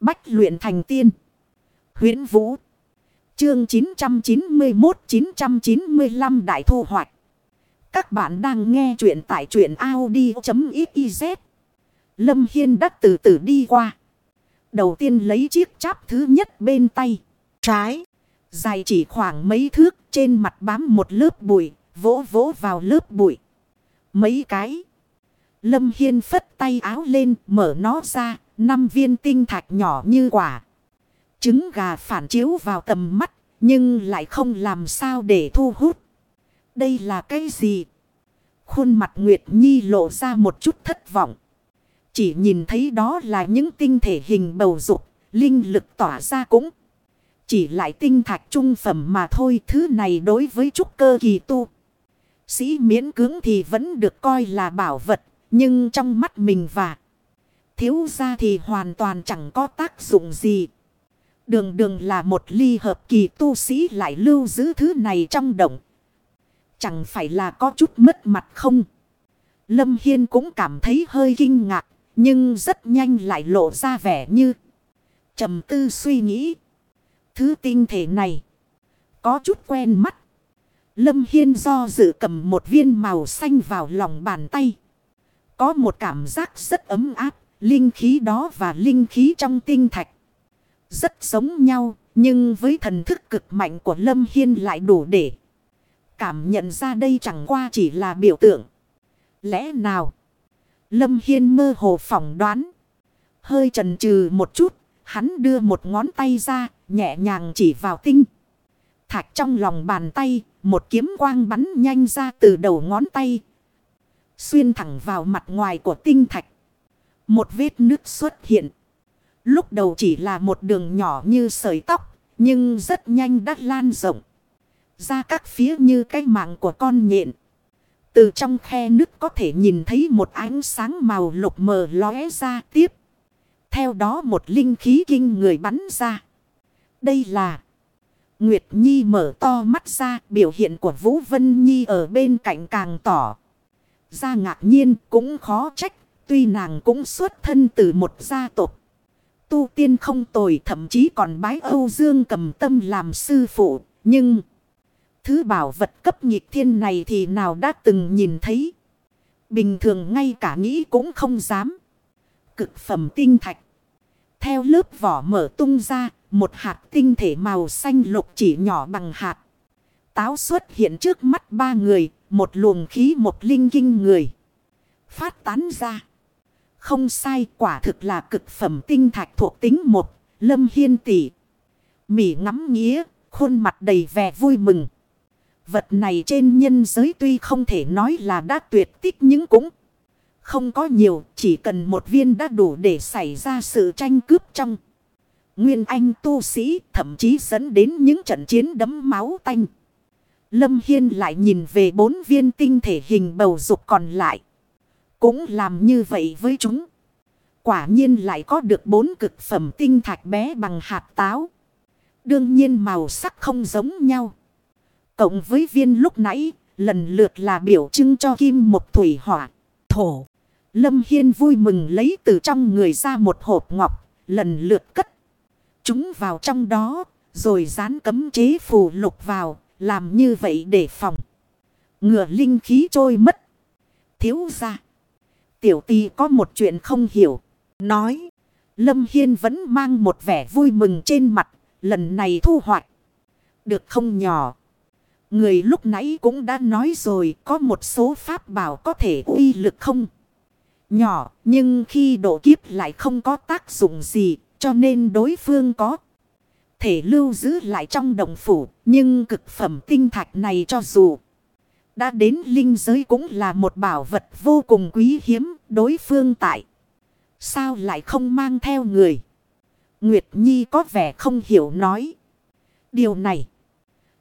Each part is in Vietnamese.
Bách luyện thành tiên. huyễn Vũ. Chương 991-995 Đại Thu Hoạch. Các bạn đang nghe truyện tại truyện Audi.xyz. Lâm Hiên đã từ từ đi qua. Đầu tiên lấy chiếc cháp thứ nhất bên tay. Trái. Dài chỉ khoảng mấy thước, trên mặt bám một lớp bụi. Vỗ vỗ vào lớp bụi. Mấy cái. Lâm Hiên phất tay áo lên, mở nó ra. Năm viên tinh thạch nhỏ như quả. Trứng gà phản chiếu vào tầm mắt. Nhưng lại không làm sao để thu hút. Đây là cái gì? Khuôn mặt Nguyệt Nhi lộ ra một chút thất vọng. Chỉ nhìn thấy đó là những tinh thể hình bầu dục. Linh lực tỏa ra cũng. Chỉ lại tinh thạch trung phẩm mà thôi. Thứ này đối với trúc cơ kỳ tu. Sĩ miễn cưỡng thì vẫn được coi là bảo vật. Nhưng trong mắt mình và thiếu ra thì hoàn toàn chẳng có tác dụng gì. Đường đường là một ly hợp kỳ tu sĩ lại lưu giữ thứ này trong động. Chẳng phải là có chút mất mặt không? Lâm Hiên cũng cảm thấy hơi kinh ngạc. Nhưng rất nhanh lại lộ ra vẻ như. trầm tư suy nghĩ. Thứ tinh thể này. Có chút quen mắt. Lâm Hiên do dự cầm một viên màu xanh vào lòng bàn tay. Có một cảm giác rất ấm áp. Linh khí đó và linh khí trong tinh thạch. Rất giống nhau. Nhưng với thần thức cực mạnh của Lâm Hiên lại đủ để. Cảm nhận ra đây chẳng qua chỉ là biểu tượng. Lẽ nào? Lâm Hiên mơ hồ phỏng đoán. Hơi trần trừ một chút. Hắn đưa một ngón tay ra. Nhẹ nhàng chỉ vào tinh. Thạch trong lòng bàn tay. Một kiếm quang bắn nhanh ra từ đầu ngón tay. Xuyên thẳng vào mặt ngoài của tinh thạch. Một vết nước xuất hiện. Lúc đầu chỉ là một đường nhỏ như sợi tóc. Nhưng rất nhanh đã lan rộng. Ra các phía như cái mạng của con nhện. Từ trong khe nước có thể nhìn thấy một ánh sáng màu lục mờ lóe ra tiếp. Theo đó một linh khí kinh người bắn ra. Đây là... Nguyệt Nhi mở to mắt ra, biểu hiện của Vũ Vân Nhi ở bên cạnh càng tỏ. Ra ngạc nhiên cũng khó trách. Tuy nàng cũng xuất thân từ một gia tộc. Tu tiên không tồi thậm chí còn bái Âu Dương cầm tâm làm sư phụ. Nhưng... Thứ bảo vật cấp nhịp thiên này thì nào đã từng nhìn thấy. Bình thường ngay cả nghĩ cũng không dám. Cực phẩm tinh thạch. Theo lớp vỏ mở tung ra, một hạt tinh thể màu xanh lục chỉ nhỏ bằng hạt. Táo xuất hiện trước mắt ba người, một luồng khí một linh kinh người. Phát tán ra. Không sai quả thực là cực phẩm tinh thạch thuộc tính một, lâm hiên tỷ. Mỉ ngắm nghĩa, khuôn mặt đầy vẻ vui mừng. Vật này trên nhân giới tuy không thể nói là đã tuyệt tích nhưng cũng không có nhiều. Chỉ cần một viên đã đủ để xảy ra sự tranh cướp trong. Nguyên Anh tu sĩ thậm chí dẫn đến những trận chiến đấm máu tanh. Lâm Hiên lại nhìn về bốn viên tinh thể hình bầu dục còn lại. Cũng làm như vậy với chúng. Quả nhiên lại có được bốn cực phẩm tinh thạch bé bằng hạt táo. Đương nhiên màu sắc không giống nhau. Cộng với viên lúc nãy, lần lượt là biểu trưng cho kim một thủy hỏa, thổ. Lâm Hiên vui mừng lấy từ trong người ra một hộp ngọc, lần lượt cất. Chúng vào trong đó, rồi dán cấm chế phù lục vào, làm như vậy để phòng. Ngừa linh khí trôi mất. Thiếu ra. Tiểu tì có một chuyện không hiểu. Nói. Lâm Hiên vẫn mang một vẻ vui mừng trên mặt. Lần này thu hoạch. Được không nhỏ. Người lúc nãy cũng đã nói rồi, có một số pháp bảo có thể uy lực không nhỏ. Nhưng khi độ kiếp lại không có tác dụng gì, cho nên đối phương có thể lưu giữ lại trong đồng phủ. Nhưng cực phẩm tinh thạch này cho dù đã đến linh giới cũng là một bảo vật vô cùng quý hiếm đối phương tại. Sao lại không mang theo người? Nguyệt Nhi có vẻ không hiểu nói. Điều này.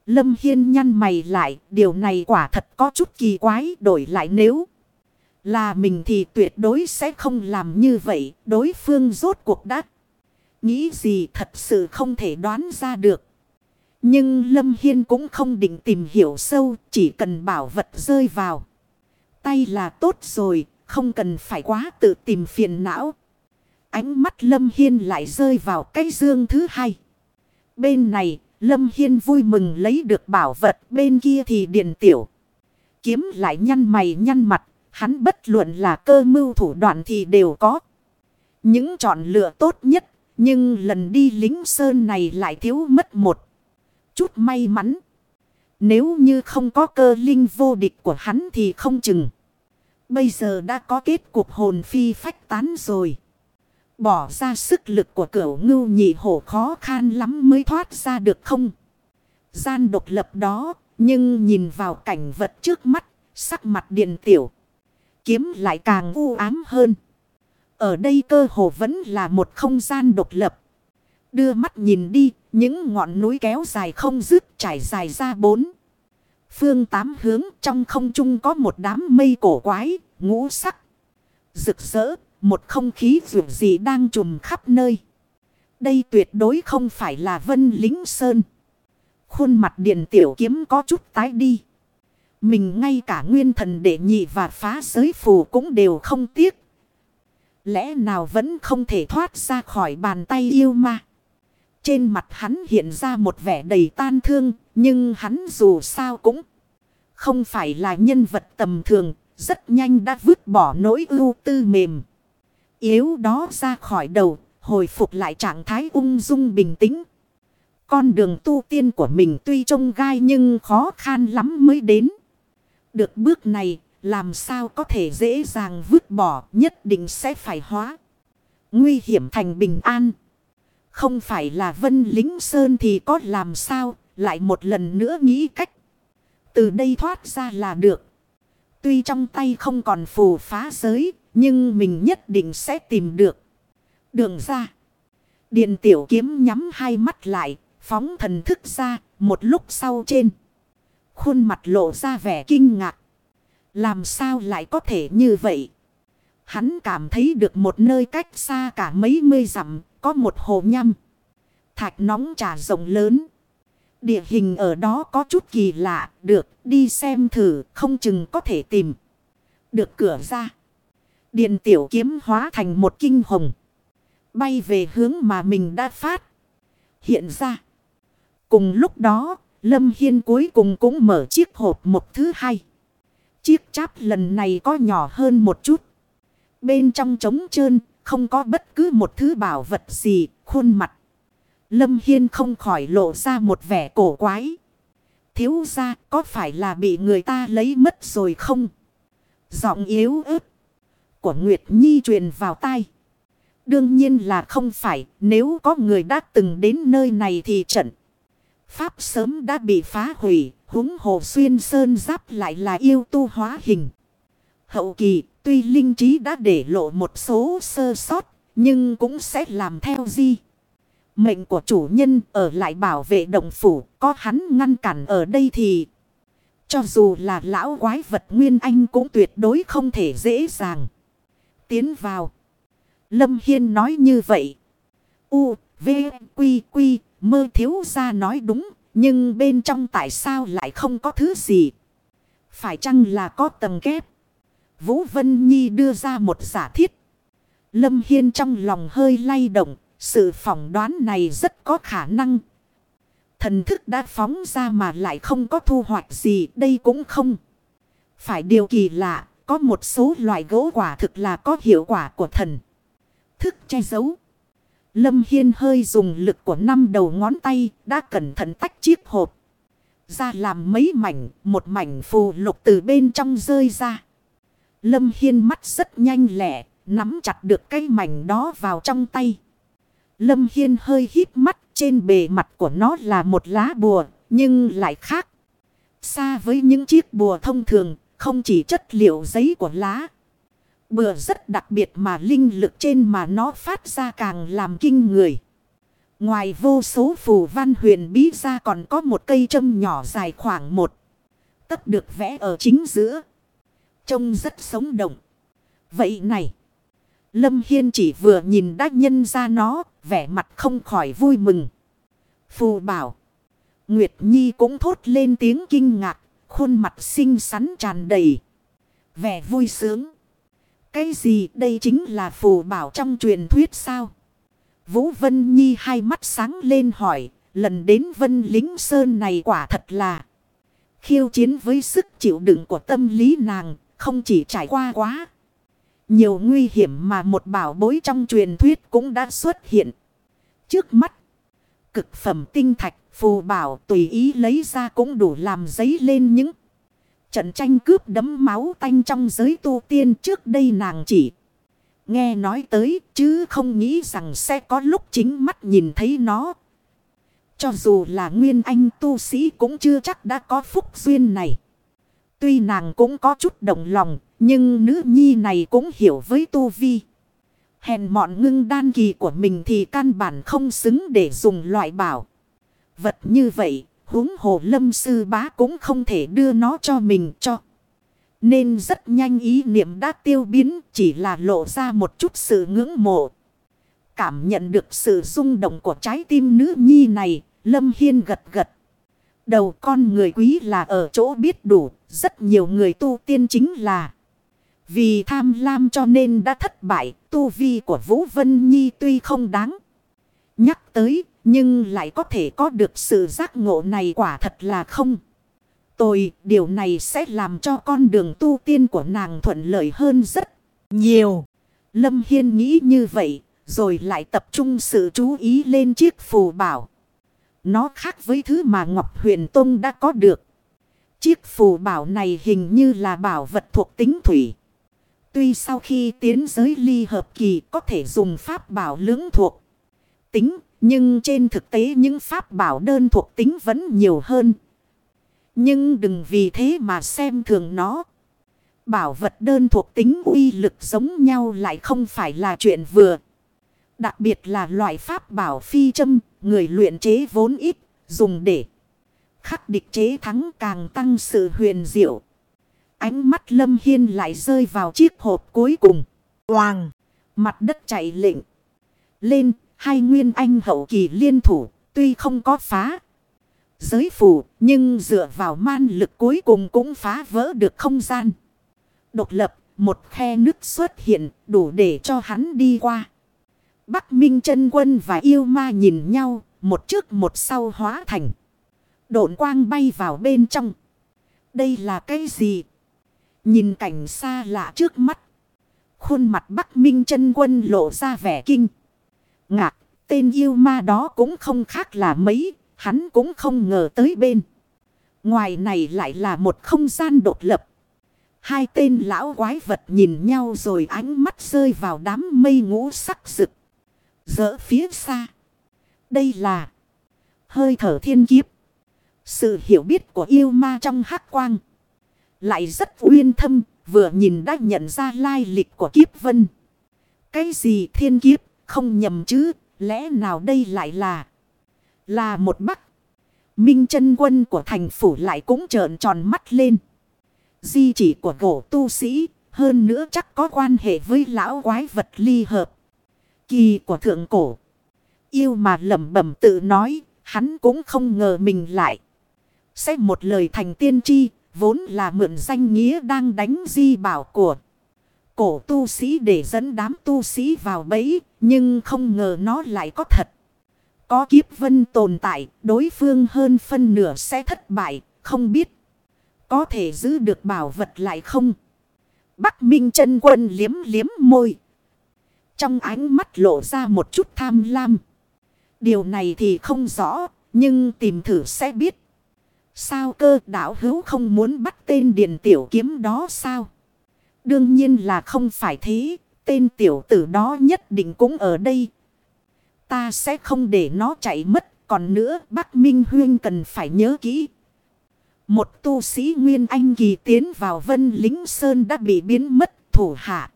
Lâm Hiên nhăn mày lại, điều này quả thật có chút kỳ quái, đổi lại nếu là mình thì tuyệt đối sẽ không làm như vậy, đối phương rốt cuộc đắc. Nghĩ gì thật sự không thể đoán ra được. Nhưng Lâm Hiên cũng không định tìm hiểu sâu, chỉ cần bảo vật rơi vào. Tay là tốt rồi, không cần phải quá tự tìm phiền não. Ánh mắt Lâm Hiên lại rơi vào cái dương thứ hai. Bên này, Lâm Hiên vui mừng lấy được bảo vật, bên kia thì điện tiểu. Kiếm lại nhăn mày nhăn mặt, hắn bất luận là cơ mưu thủ đoạn thì đều có. Những chọn lựa tốt nhất, nhưng lần đi lính sơn này lại thiếu mất một chút may mắn. Nếu như không có cơ linh vô địch của hắn thì không chừng. Bây giờ đã có kết cuộc hồn phi phách tán rồi. Bỏ ra sức lực của cửu ngưu nhị hổ khó khăn lắm mới thoát ra được không? Gian độc lập đó, nhưng nhìn vào cảnh vật trước mắt, sắc mặt điện tiểu. Kiếm lại càng u ám hơn. Ở đây cơ hồ vẫn là một không gian độc lập. Đưa mắt nhìn đi, những ngọn núi kéo dài không dứt trải dài ra bốn. Phương tám hướng trong không trung có một đám mây cổ quái, ngũ sắc. Rực rỡ, một không khí vượt gì đang trùm khắp nơi. Đây tuyệt đối không phải là vân lính sơn. Khuôn mặt điện tiểu kiếm có chút tái đi. Mình ngay cả nguyên thần đệ nhị và phá giới phù cũng đều không tiếc. Lẽ nào vẫn không thể thoát ra khỏi bàn tay yêu ma. Trên mặt hắn hiện ra một vẻ đầy tan thương. Nhưng hắn dù sao cũng không phải là nhân vật tầm thường. Rất nhanh đã vứt bỏ nỗi ưu tư mềm. Yếu đó ra khỏi đầu. Hồi phục lại trạng thái ung dung bình tĩnh. Con đường tu tiên của mình tuy trông gai nhưng khó khăn lắm mới đến. Được bước này, làm sao có thể dễ dàng vứt bỏ, nhất định sẽ phải hóa. Nguy hiểm thành bình an. Không phải là vân lính sơn thì có làm sao lại một lần nữa nghĩ cách. Từ đây thoát ra là được. Tuy trong tay không còn phù phá giới nhưng mình nhất định sẽ tìm được. Đường ra. Điện tiểu kiếm nhắm hai mắt lại phóng thần thức ra một lúc sau trên. Khuôn mặt lộ ra vẻ kinh ngạc. Làm sao lại có thể như vậy? Hắn cảm thấy được một nơi cách xa cả mấy mươi dặm, có một hồ nhâm. Thạch nóng trà rộng lớn. Địa hình ở đó có chút kỳ lạ, được đi xem thử, không chừng có thể tìm. Được cửa ra. Điện tiểu kiếm hóa thành một kinh hồng. Bay về hướng mà mình đã phát. Hiện ra. Cùng lúc đó, Lâm Hiên cuối cùng cũng mở chiếc hộp một thứ hai. Chiếc cháp lần này có nhỏ hơn một chút. Bên trong trống trơn, không có bất cứ một thứ bảo vật gì, khuôn mặt. Lâm Hiên không khỏi lộ ra một vẻ cổ quái. Thiếu ra có phải là bị người ta lấy mất rồi không? Giọng yếu ớt của Nguyệt Nhi truyền vào tai. Đương nhiên là không phải, nếu có người đã từng đến nơi này thì trận. Pháp sớm đã bị phá hủy, húng hồ xuyên sơn giáp lại là yêu tu hóa hình. Hậu kỳ, tuy linh trí đã để lộ một số sơ sót, nhưng cũng sẽ làm theo di. Mệnh của chủ nhân ở lại bảo vệ động phủ, có hắn ngăn cản ở đây thì... Cho dù là lão quái vật Nguyên Anh cũng tuyệt đối không thể dễ dàng. Tiến vào. Lâm Hiên nói như vậy. U, V, Quy, Quy, mơ thiếu ra nói đúng. Nhưng bên trong tại sao lại không có thứ gì? Phải chăng là có tầng kép? Vũ Vân Nhi đưa ra một giả thiết. Lâm Hiên trong lòng hơi lay động. Sự phỏng đoán này rất có khả năng. Thần thức đã phóng ra mà lại không có thu hoạch gì. Đây cũng không. Phải điều kỳ lạ. Có một số loại gỗ quả thực là có hiệu quả của thần. Thức che giấu. Lâm Hiên hơi dùng lực của năm đầu ngón tay đã cẩn thận tách chiếc hộp. Ra làm mấy mảnh, một mảnh phù lục từ bên trong rơi ra. Lâm Hiên mắt rất nhanh lẹ, nắm chặt được cái mảnh đó vào trong tay. Lâm Hiên hơi hít mắt, trên bề mặt của nó là một lá bùa, nhưng lại khác. Xa với những chiếc bùa thông thường, không chỉ chất liệu giấy của lá, bùa rất đặc biệt mà linh lực trên mà nó phát ra càng làm kinh người. Ngoài vô số phù văn huyền bí ra còn có một cây châm nhỏ dài khoảng một. Tất được vẽ ở chính giữa. Trông rất sống động. Vậy này. Lâm Hiên chỉ vừa nhìn đã nhân ra nó. Vẻ mặt không khỏi vui mừng. Phù bảo. Nguyệt Nhi cũng thốt lên tiếng kinh ngạc. Khuôn mặt xinh xắn tràn đầy. Vẻ vui sướng. Cái gì đây chính là phù bảo trong truyền thuyết sao? Vũ Vân Nhi hai mắt sáng lên hỏi. Lần đến Vân Lính Sơn này quả thật là khiêu chiến với sức chịu đựng của tâm lý nàng. Không chỉ trải qua quá. Nhiều nguy hiểm mà một bảo bối trong truyền thuyết cũng đã xuất hiện. Trước mắt. Cực phẩm tinh thạch phù bảo tùy ý lấy ra cũng đủ làm giấy lên những trận tranh cướp đấm máu tanh trong giới tu tiên trước đây nàng chỉ nghe nói tới, chứ không nghĩ rằng sẽ có lúc chính mắt nhìn thấy nó. Cho dù là nguyên anh tu sĩ cũng chưa chắc đã có phúc duyên này. Tuy nàng cũng có chút động lòng, nhưng nữ nhi này cũng hiểu với tu vi. Hèn mọn ngưng đan kỳ của mình thì căn bản không xứng để dùng loại bảo. Vật như vậy, huống hồ lâm sư bá cũng không thể đưa nó cho mình cho. Nên rất nhanh ý niệm đã tiêu biến chỉ là lộ ra một chút sự ngưỡng mộ. Cảm nhận được sự rung động của trái tim nữ nhi này, Lâm Hiên gật gật. Đầu con người quý là ở chỗ biết đủ, rất nhiều người tu tiên chính là vì tham lam cho nên đã thất bại, tu vi của Vũ Vân Nhi tuy không đáng nhắc tới, nhưng lại có thể có được sự giác ngộ này quả thật là không. Tôi, điều này sẽ làm cho con đường tu tiên của nàng thuận lợi hơn rất nhiều. Lâm Hiên nghĩ như vậy, rồi lại tập trung sự chú ý lên chiếc phù bảo. Nó khác với thứ mà Ngọc Huyền Tông đã có được. Chiếc phù bảo này hình như là bảo vật thuộc tính thủy. Tuy sau khi tiến giới ly hợp kỳ có thể dùng pháp bảo lưỡng thuộc tính, nhưng trên thực tế những pháp bảo đơn thuộc tính vẫn nhiều hơn. Nhưng đừng vì thế mà xem thường nó. Bảo vật đơn thuộc tính uy lực giống nhau lại không phải là chuyện vừa. Đặc biệt là loại pháp bảo phi châm, người luyện chế vốn ít, dùng để khắc địch chế thắng càng tăng sự huyền diệu. Ánh mắt Lâm Hiên lại rơi vào chiếc hộp cuối cùng. Hoàng! Mặt đất chạy lệnh. Lên, hai nguyên anh hậu kỳ liên thủ, tuy không có phá. Giới phủ, nhưng dựa vào man lực cuối cùng cũng phá vỡ được không gian. Độc lập, một khe nước xuất hiện, đủ để cho hắn đi qua. Bắc Minh chân quân và yêu ma nhìn nhau, một trước một sau hóa thành. Độn quang bay vào bên trong. Đây là cái gì? Nhìn cảnh xa lạ trước mắt. Khuôn mặt Bắc Minh chân quân lộ ra vẻ kinh. Ngạc, tên yêu ma đó cũng không khác là mấy, hắn cũng không ngờ tới bên. Ngoài này lại là một không gian đột lập. Hai tên lão quái vật nhìn nhau rồi ánh mắt rơi vào đám mây ngũ sắc rực. Dỡ phía xa. Đây là hơi thở thiên kiếp. Sự hiểu biết của yêu ma trong hắc quang. Lại rất uyên thâm, vừa nhìn đã nhận ra lai lịch của kiếp vân. Cái gì thiên kiếp, không nhầm chứ, lẽ nào đây lại là... Là một bắc. Minh chân quân của thành phủ lại cũng trợn tròn mắt lên. Di chỉ của gỗ tu sĩ, hơn nữa chắc có quan hệ với lão quái vật ly hợp. Kỳ của thượng cổ. Yêu mà lẩm bẩm tự nói, hắn cũng không ngờ mình lại. Sẽ một lời thành tiên tri, vốn là mượn danh nghĩa đang đánh di bảo của cổ tu sĩ để dẫn đám tu sĩ vào bẫy, nhưng không ngờ nó lại có thật. Có kiếp vân tồn tại, đối phương hơn phân nửa sẽ thất bại, không biết. Có thể giữ được bảo vật lại không? Bắc Minh chân quân liếm liếm môi. Trong ánh mắt lộ ra một chút tham lam. Điều này thì không rõ, nhưng tìm thử sẽ biết. Sao cơ đảo hữu không muốn bắt tên điền tiểu kiếm đó sao? Đương nhiên là không phải thế, tên tiểu tử đó nhất định cũng ở đây. Ta sẽ không để nó chạy mất, còn nữa Bắc Minh Huyên cần phải nhớ kỹ. Một tu sĩ Nguyên Anh kỳ tiến vào vân lính sơn đã bị biến mất thủ hạ.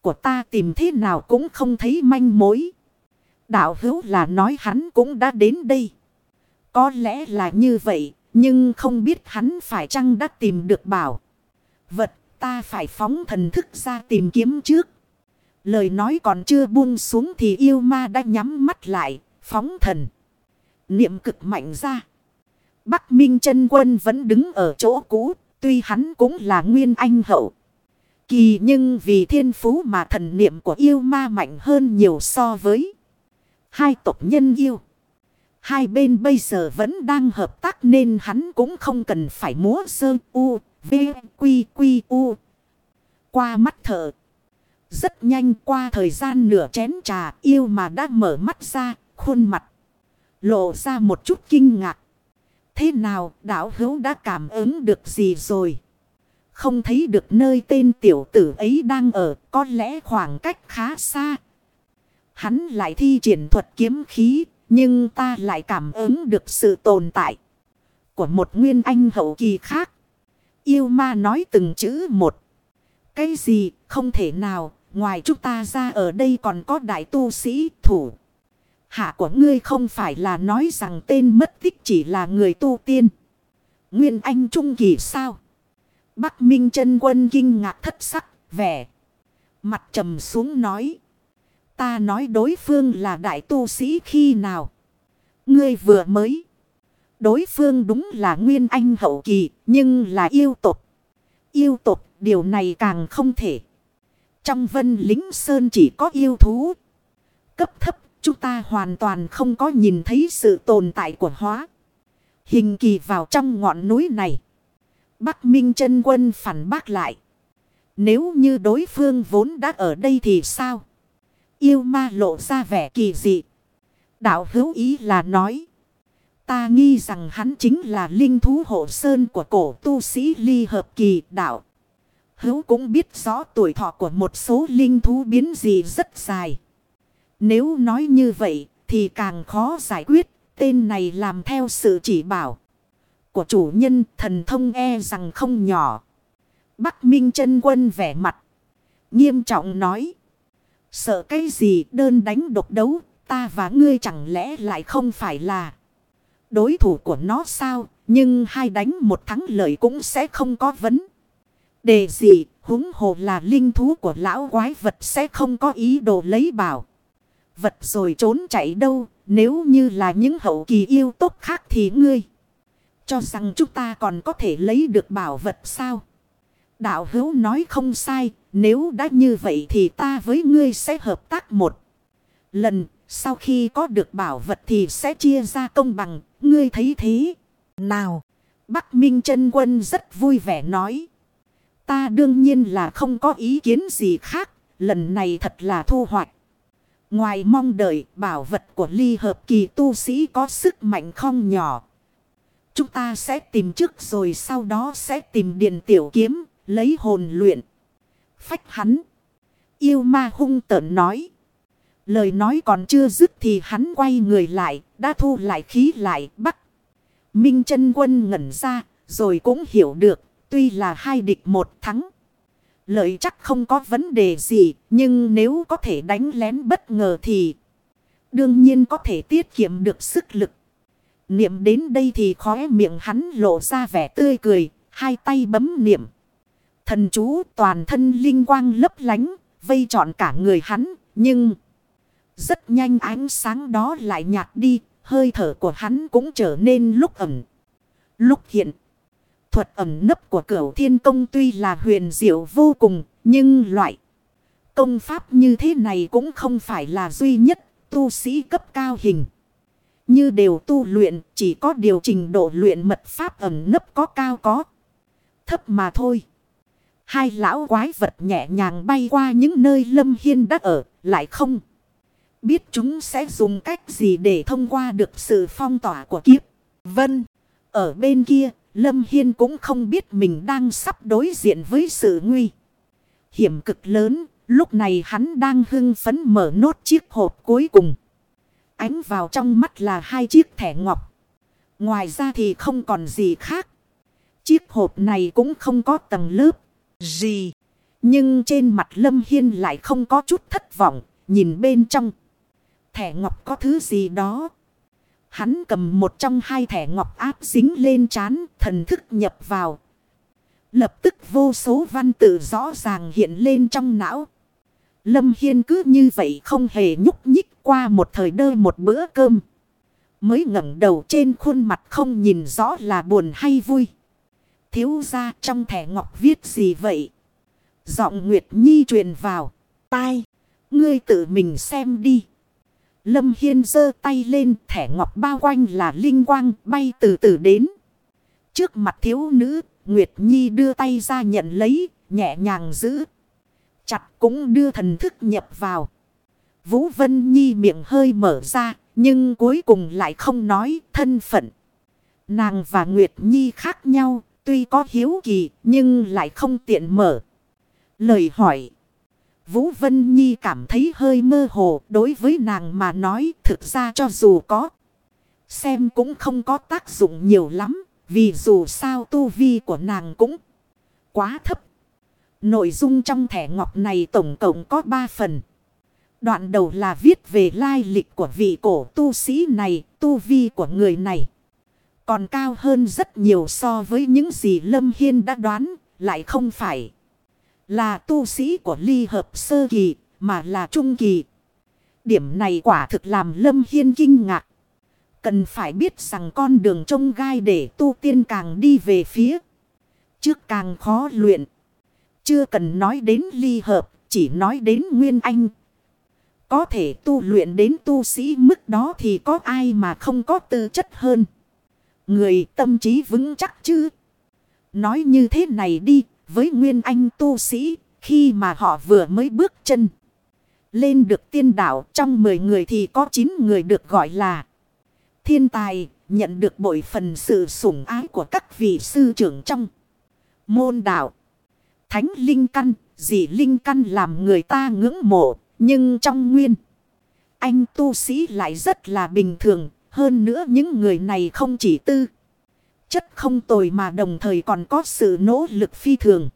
Của ta tìm thế nào cũng không thấy manh mối. Đạo hữu là nói hắn cũng đã đến đây. Có lẽ là như vậy, nhưng không biết hắn phải chăng đã tìm được bảo. Vật ta phải phóng thần thức ra tìm kiếm trước. Lời nói còn chưa buông xuống thì yêu ma đã nhắm mắt lại, phóng thần. Niệm cực mạnh ra. Bắc Minh chân quân vẫn đứng ở chỗ cũ, tuy hắn cũng là nguyên anh hậu. Kỳ nhưng vì thiên phú mà thần niệm của yêu ma mạnh hơn nhiều so với hai tộc nhân yêu. Hai bên bây giờ vẫn đang hợp tác nên hắn cũng không cần phải múa sơ u, v, quy, quy, u. Qua mắt thở. Rất nhanh qua thời gian nửa chén trà yêu mà đã mở mắt ra, khuôn mặt. Lộ ra một chút kinh ngạc. Thế nào đảo hữu đã cảm ứng được gì rồi? Không thấy được nơi tên tiểu tử ấy đang ở, có lẽ khoảng cách khá xa. Hắn lại thi triển thuật kiếm khí, nhưng ta lại cảm ứng được sự tồn tại của một nguyên anh hậu kỳ khác. Yêu ma nói từng chữ một. Cái gì không thể nào, ngoài chúng ta ra ở đây còn có đại tu sĩ thủ. Hạ của ngươi không phải là nói rằng tên mất tích chỉ là người tu tiên. Nguyên anh trung kỳ sao? Bắc Minh chân quân kinh ngạc thất sắc, vẻ. Mặt trầm xuống nói. Ta nói đối phương là đại tu sĩ khi nào? Ngươi vừa mới. Đối phương đúng là nguyên anh hậu kỳ, nhưng là yêu tục. Yêu tục, điều này càng không thể. Trong vân lính sơn chỉ có yêu thú. Cấp thấp, chúng ta hoàn toàn không có nhìn thấy sự tồn tại của hóa. Hình kỳ vào trong ngọn núi này. Bắc Minh chân quân phản bác lại. Nếu như đối phương vốn đã ở đây thì sao? Yêu ma lộ ra vẻ kỳ dị. Đạo hữu ý là nói. Ta nghi rằng hắn chính là linh thú hộ sơn của cổ tu sĩ ly hợp kỳ đạo. Hữu cũng biết rõ tuổi thọ của một số linh thú biến gì rất dài. Nếu nói như vậy thì càng khó giải quyết. Tên này làm theo sự chỉ bảo của chủ nhân thần thông e rằng không nhỏ. Bắc Minh chân quân vẻ mặt. Nghiêm trọng nói. Sợ cái gì đơn đánh độc đấu. Ta và ngươi chẳng lẽ lại không phải là đối thủ của nó sao. Nhưng hai đánh một thắng lợi cũng sẽ không có vấn. Đề gì húng hồ là linh thú của lão quái vật sẽ không có ý đồ lấy bảo. Vật rồi trốn chạy đâu. Nếu như là những hậu kỳ yêu tốt khác thì ngươi. Cho rằng chúng ta còn có thể lấy được bảo vật sao? Đạo hữu nói không sai, nếu đã như vậy thì ta với ngươi sẽ hợp tác một lần. Sau khi có được bảo vật thì sẽ chia ra công bằng, ngươi thấy thế. Nào, Bắc Minh chân Quân rất vui vẻ nói. Ta đương nhiên là không có ý kiến gì khác, lần này thật là thu hoạch. Ngoài mong đợi bảo vật của ly hợp kỳ tu sĩ có sức mạnh không nhỏ. Chúng ta sẽ tìm trước rồi sau đó sẽ tìm điện tiểu kiếm, lấy hồn luyện. Phách hắn. Yêu ma hung tợn nói. Lời nói còn chưa dứt thì hắn quay người lại, đã thu lại khí lại bắt. Minh chân quân ngẩn ra, rồi cũng hiểu được, tuy là hai địch một thắng. Lợi chắc không có vấn đề gì, nhưng nếu có thể đánh lén bất ngờ thì đương nhiên có thể tiết kiệm được sức lực. Niệm đến đây thì khóe miệng hắn lộ ra vẻ tươi cười, hai tay bấm niệm. Thần chú toàn thân linh quang lấp lánh, vây trọn cả người hắn, nhưng rất nhanh ánh sáng đó lại nhạt đi, hơi thở của hắn cũng trở nên lúc ẩm, lúc hiện. Thuật ẩm nấp của cửu thiên công tuy là huyền diệu vô cùng, nhưng loại công pháp như thế này cũng không phải là duy nhất tu sĩ cấp cao hình. Như đều tu luyện chỉ có điều trình độ luyện mật pháp ẩm nấp có cao có. Thấp mà thôi. Hai lão quái vật nhẹ nhàng bay qua những nơi Lâm Hiên đã ở, lại không. Biết chúng sẽ dùng cách gì để thông qua được sự phong tỏa của kiếp. Vân, ở bên kia, Lâm Hiên cũng không biết mình đang sắp đối diện với sự nguy. Hiểm cực lớn, lúc này hắn đang hưng phấn mở nốt chiếc hộp cuối cùng. Ánh vào trong mắt là hai chiếc thẻ ngọc. Ngoài ra thì không còn gì khác. Chiếc hộp này cũng không có tầng lớp gì. Nhưng trên mặt Lâm Hiên lại không có chút thất vọng. Nhìn bên trong. Thẻ ngọc có thứ gì đó. Hắn cầm một trong hai thẻ ngọc áp dính lên chán. Thần thức nhập vào. Lập tức vô số văn tự rõ ràng hiện lên trong não. Lâm Hiên cứ như vậy không hề nhúc nhích qua một thời đơ một bữa cơm. Mới ngẩng đầu trên khuôn mặt không nhìn rõ là buồn hay vui. Thiếu ra trong thẻ ngọc viết gì vậy? Giọng Nguyệt Nhi truyền vào. Tai. Ngươi tự mình xem đi. Lâm Hiên giơ tay lên thẻ ngọc bao quanh là linh quang bay từ từ đến. Trước mặt thiếu nữ, Nguyệt Nhi đưa tay ra nhận lấy, nhẹ nhàng giữ. Chặt cũng đưa thần thức nhập vào. Vũ Vân Nhi miệng hơi mở ra, nhưng cuối cùng lại không nói thân phận. Nàng và Nguyệt Nhi khác nhau, tuy có hiếu kỳ, nhưng lại không tiện mở. Lời hỏi. Vũ Vân Nhi cảm thấy hơi mơ hồ đối với nàng mà nói thực ra cho dù có. Xem cũng không có tác dụng nhiều lắm. Vì dù sao tu vi của nàng cũng quá thấp. Nội dung trong thẻ ngọc này tổng cộng có 3 phần. Đoạn đầu là viết về lai lịch của vị cổ tu sĩ này, tu vi của người này. Còn cao hơn rất nhiều so với những gì Lâm Hiên đã đoán, lại không phải là tu sĩ của ly hợp sơ kỳ, mà là trung kỳ. Điểm này quả thực làm Lâm Hiên kinh ngạc. Cần phải biết rằng con đường trông gai để tu tiên càng đi về phía. Trước càng khó luyện. Chưa cần nói đến ly hợp, chỉ nói đến Nguyên Anh. Có thể tu luyện đến tu sĩ mức đó thì có ai mà không có tư chất hơn. Người tâm trí vững chắc chứ. Nói như thế này đi, với Nguyên Anh tu sĩ, khi mà họ vừa mới bước chân. Lên được tiên đảo trong 10 người thì có 9 người được gọi là thiên tài, nhận được bội phần sự sủng ái của các vị sư trưởng trong môn đạo. Thánh linh căn, dị linh căn làm người ta ngưỡng mộ, nhưng trong nguyên, anh tu sĩ lại rất là bình thường, hơn nữa những người này không chỉ tư. Chất không tồi mà đồng thời còn có sự nỗ lực phi thường.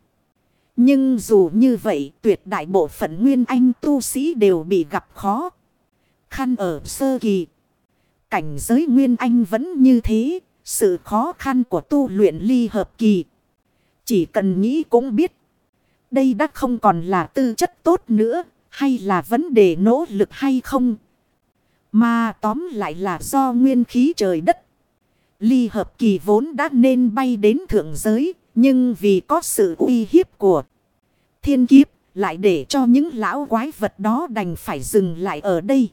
Nhưng dù như vậy, tuyệt đại bộ phận nguyên anh tu sĩ đều bị gặp khó. Khăn ở sơ kỳ. Cảnh giới nguyên anh vẫn như thế. Sự khó khăn của tu luyện ly hợp kỳ. Chỉ cần nghĩ cũng biết. Đây đã không còn là tư chất tốt nữa. Hay là vấn đề nỗ lực hay không. Mà tóm lại là do nguyên khí trời đất. Ly hợp kỳ vốn đã nên bay đến thượng giới. Nhưng vì có sự uy hiếp của thiên kiếp. Lại để cho những lão quái vật đó đành phải dừng lại ở đây.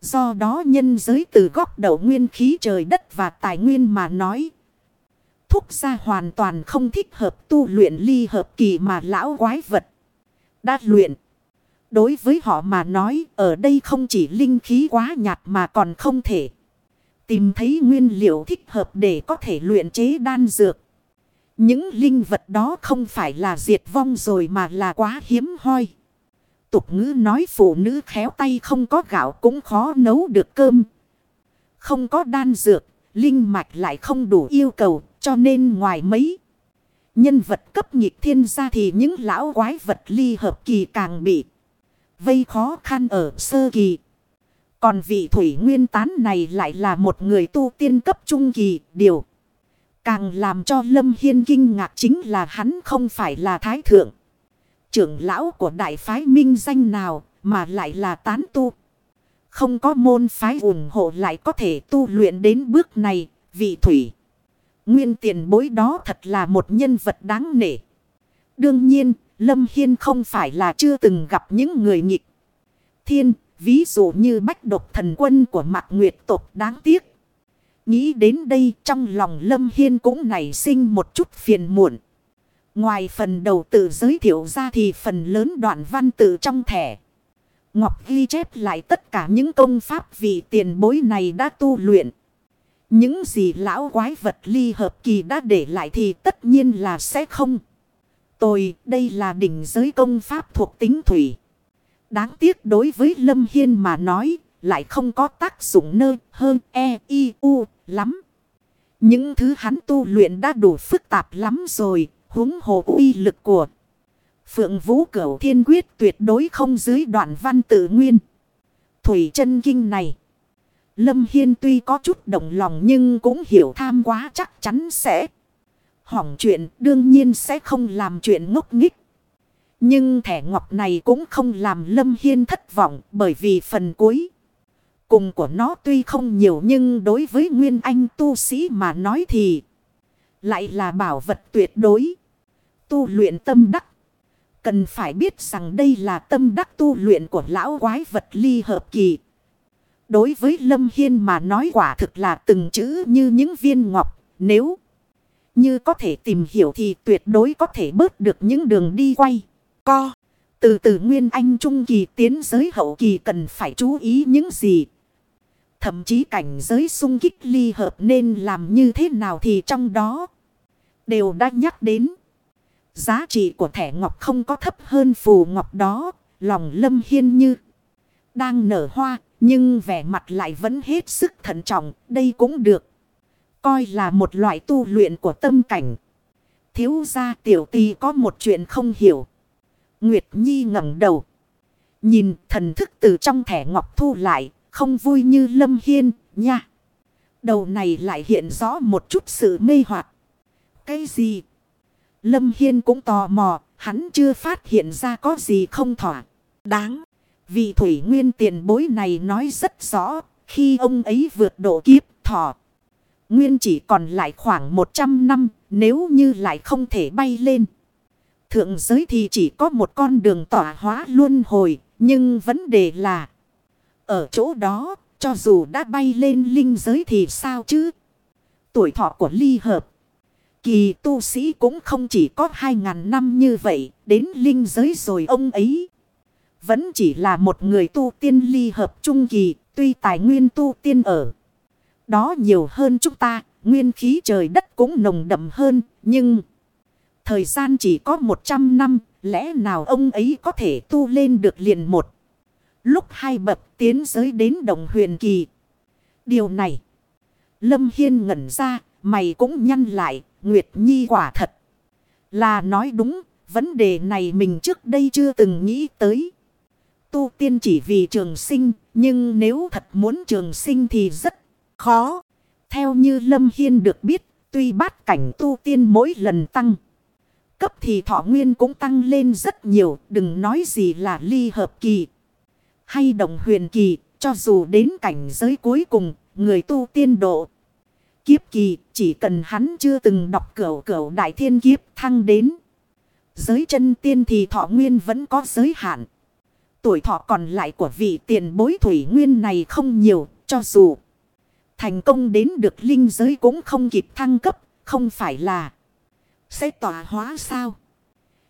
Do đó nhân giới từ góc đầu nguyên khí trời đất và tài nguyên mà nói. Thúc ra hoàn toàn không thích hợp tu luyện ly hợp kỳ mà lão quái vật. Đã luyện. Đối với họ mà nói ở đây không chỉ linh khí quá nhạt mà còn không thể. Tìm thấy nguyên liệu thích hợp để có thể luyện chế đan dược. Những linh vật đó không phải là diệt vong rồi mà là quá hiếm hoi. Tục ngữ nói phụ nữ khéo tay không có gạo cũng khó nấu được cơm. Không có đan dược, linh mạch lại không đủ yêu cầu, cho nên ngoài mấy nhân vật cấp nhịp thiên gia thì những lão quái vật ly hợp kỳ càng bị vây khó khăn ở sơ kỳ. Còn vị thủy nguyên tán này lại là một người tu tiên cấp trung kỳ, điều. Càng làm cho Lâm Hiên kinh ngạc chính là hắn không phải là thái thượng trưởng lão của đại phái minh danh nào mà lại là tán tu. Không có môn phái ủng hộ lại có thể tu luyện đến bước này, vị thủy. Nguyên tiền bối đó thật là một nhân vật đáng nể. Đương nhiên, Lâm Hiên không phải là chưa từng gặp những người nghịch. Thiên, ví dụ như bách độc thần quân của mạc nguyệt tộc đáng tiếc. Nghĩ đến đây trong lòng Lâm Hiên cũng nảy sinh một chút phiền muộn. Ngoài phần đầu tự giới thiệu ra thì phần lớn đoạn văn tự trong thẻ. Ngọc ghi chép lại tất cả những công pháp vị tiền bối này đã tu luyện. Những gì lão quái vật ly hợp kỳ đã để lại thì tất nhiên là sẽ không. Tôi đây là đỉnh giới công pháp thuộc tính thủy. Đáng tiếc đối với Lâm Hiên mà nói lại không có tác dụng nơi hơn e, i, u lắm. Những thứ hắn tu luyện đã đủ phức tạp lắm rồi, huống hồ uy lực của Phượng Vũ Cửu Thiên Quyết tuyệt đối không dưới đoạn văn tự nguyên. Thủy chân kinh này. Lâm Hiên tuy có chút động lòng nhưng cũng hiểu tham quá chắc chắn sẽ. Hỏng chuyện, đương nhiên sẽ không làm chuyện ngốc nghích. Nhưng thẻ ngọc này cũng không làm Lâm Hiên thất vọng bởi vì phần cuối. Cùng của nó tuy không nhiều nhưng đối với Nguyên Anh tu sĩ mà nói thì lại là bảo vật tuyệt đối. Tu luyện tâm đắc. Cần phải biết rằng đây là tâm đắc tu luyện của lão quái vật ly hợp kỳ. Đối với Lâm Hiên mà nói quả thực là từng chữ như những viên ngọc. Nếu như có thể tìm hiểu thì tuyệt đối có thể bớt được những đường đi quay. Co. Từ từ Nguyên Anh Trung Kỳ tiến giới hậu kỳ cần phải chú ý những gì. Thậm chí cảnh giới sung kích ly hợp nên làm như thế nào thì trong đó đều đã nhắc đến. Giá trị của thẻ ngọc không có thấp hơn phù ngọc đó, lòng lâm hiên như đang nở hoa, nhưng vẻ mặt lại vẫn hết sức thận trọng, đây cũng được. Coi là một loại tu luyện của tâm cảnh. Thiếu gia tiểu tì có một chuyện không hiểu. Nguyệt Nhi ngẩng đầu. Nhìn thần thức từ trong thẻ ngọc thu lại, không vui như lâm hiên, nha. Đầu này lại hiện rõ một chút sự mê hoặc. Cái gì? Lâm Hiên cũng tò mò, hắn chưa phát hiện ra có gì không thỏa. Đáng. Vị thủy nguyên tiền bối này nói rất rõ, khi ông ấy vượt độ kiếp thọ. Nguyên chỉ còn lại khoảng 100 năm, nếu như lại không thể bay lên. Thượng giới thì chỉ có một con đường tỏa hóa luân hồi, nhưng vấn đề là... Ở chỗ đó, cho dù đã bay lên linh giới thì sao chứ? Tuổi thọ của ly hợp. Kỳ tu sĩ cũng không chỉ có 2.000 năm như vậy, đến linh giới rồi ông ấy. Vẫn chỉ là một người tu tiên ly hợp trung kỳ, tuy tài nguyên tu tiên ở. Đó nhiều hơn chúng ta, nguyên khí trời đất cũng nồng đậm hơn, nhưng... Thời gian chỉ có 100 năm, lẽ nào ông ấy có thể tu lên được liền một. Lúc hai bậc tiến giới đến đồng huyền kỳ. Điều này, Lâm Hiên ngẩn ra, mày cũng nhăn lại, Nguyệt Nhi quả thật. Là nói đúng, vấn đề này mình trước đây chưa từng nghĩ tới. Tu tiên chỉ vì trường sinh, nhưng nếu thật muốn trường sinh thì rất khó. Theo như Lâm Hiên được biết, tuy bát cảnh tu tiên mỗi lần tăng. Cấp thì thọ nguyên cũng tăng lên rất nhiều, đừng nói gì là ly hợp kỳ. Hay đồng huyền kỳ, cho dù đến cảnh giới cuối cùng, người tu tiên độ kiếp kỳ, chỉ cần hắn chưa từng đọc cửu cửu đại thiên kiếp thăng đến. Giới chân tiên thì thọ nguyên vẫn có giới hạn. Tuổi thọ còn lại của vị tiền bối thủy nguyên này không nhiều, cho dù thành công đến được linh giới cũng không kịp thăng cấp, không phải là sẽ tỏa hóa sao.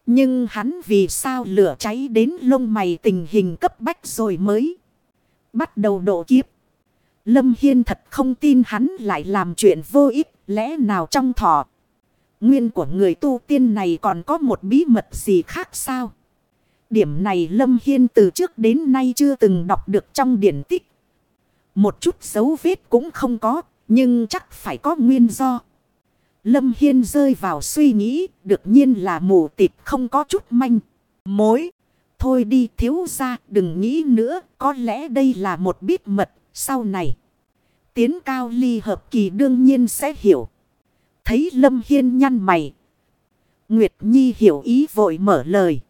Nhưng hắn vì sao lửa cháy đến lông mày tình hình cấp bách rồi mới bắt đầu độ kiếp. Lâm Hiên thật không tin hắn lại làm chuyện vô ích, lẽ nào trong thọ. Nguyên của người tu tiên này còn có một bí mật gì khác sao? Điểm này Lâm Hiên từ trước đến nay chưa từng đọc được trong điển tích. Một chút dấu vết cũng không có, nhưng chắc phải có nguyên do. Lâm Hiên rơi vào suy nghĩ, được nhiên là mù tịt không có chút manh. Mối, thôi đi thiếu ra, đừng nghĩ nữa, có lẽ đây là một bí mật, sau này, tiến cao ly hợp kỳ đương nhiên sẽ hiểu. Thấy Lâm Hiên nhăn mày. Nguyệt Nhi hiểu ý vội mở lời.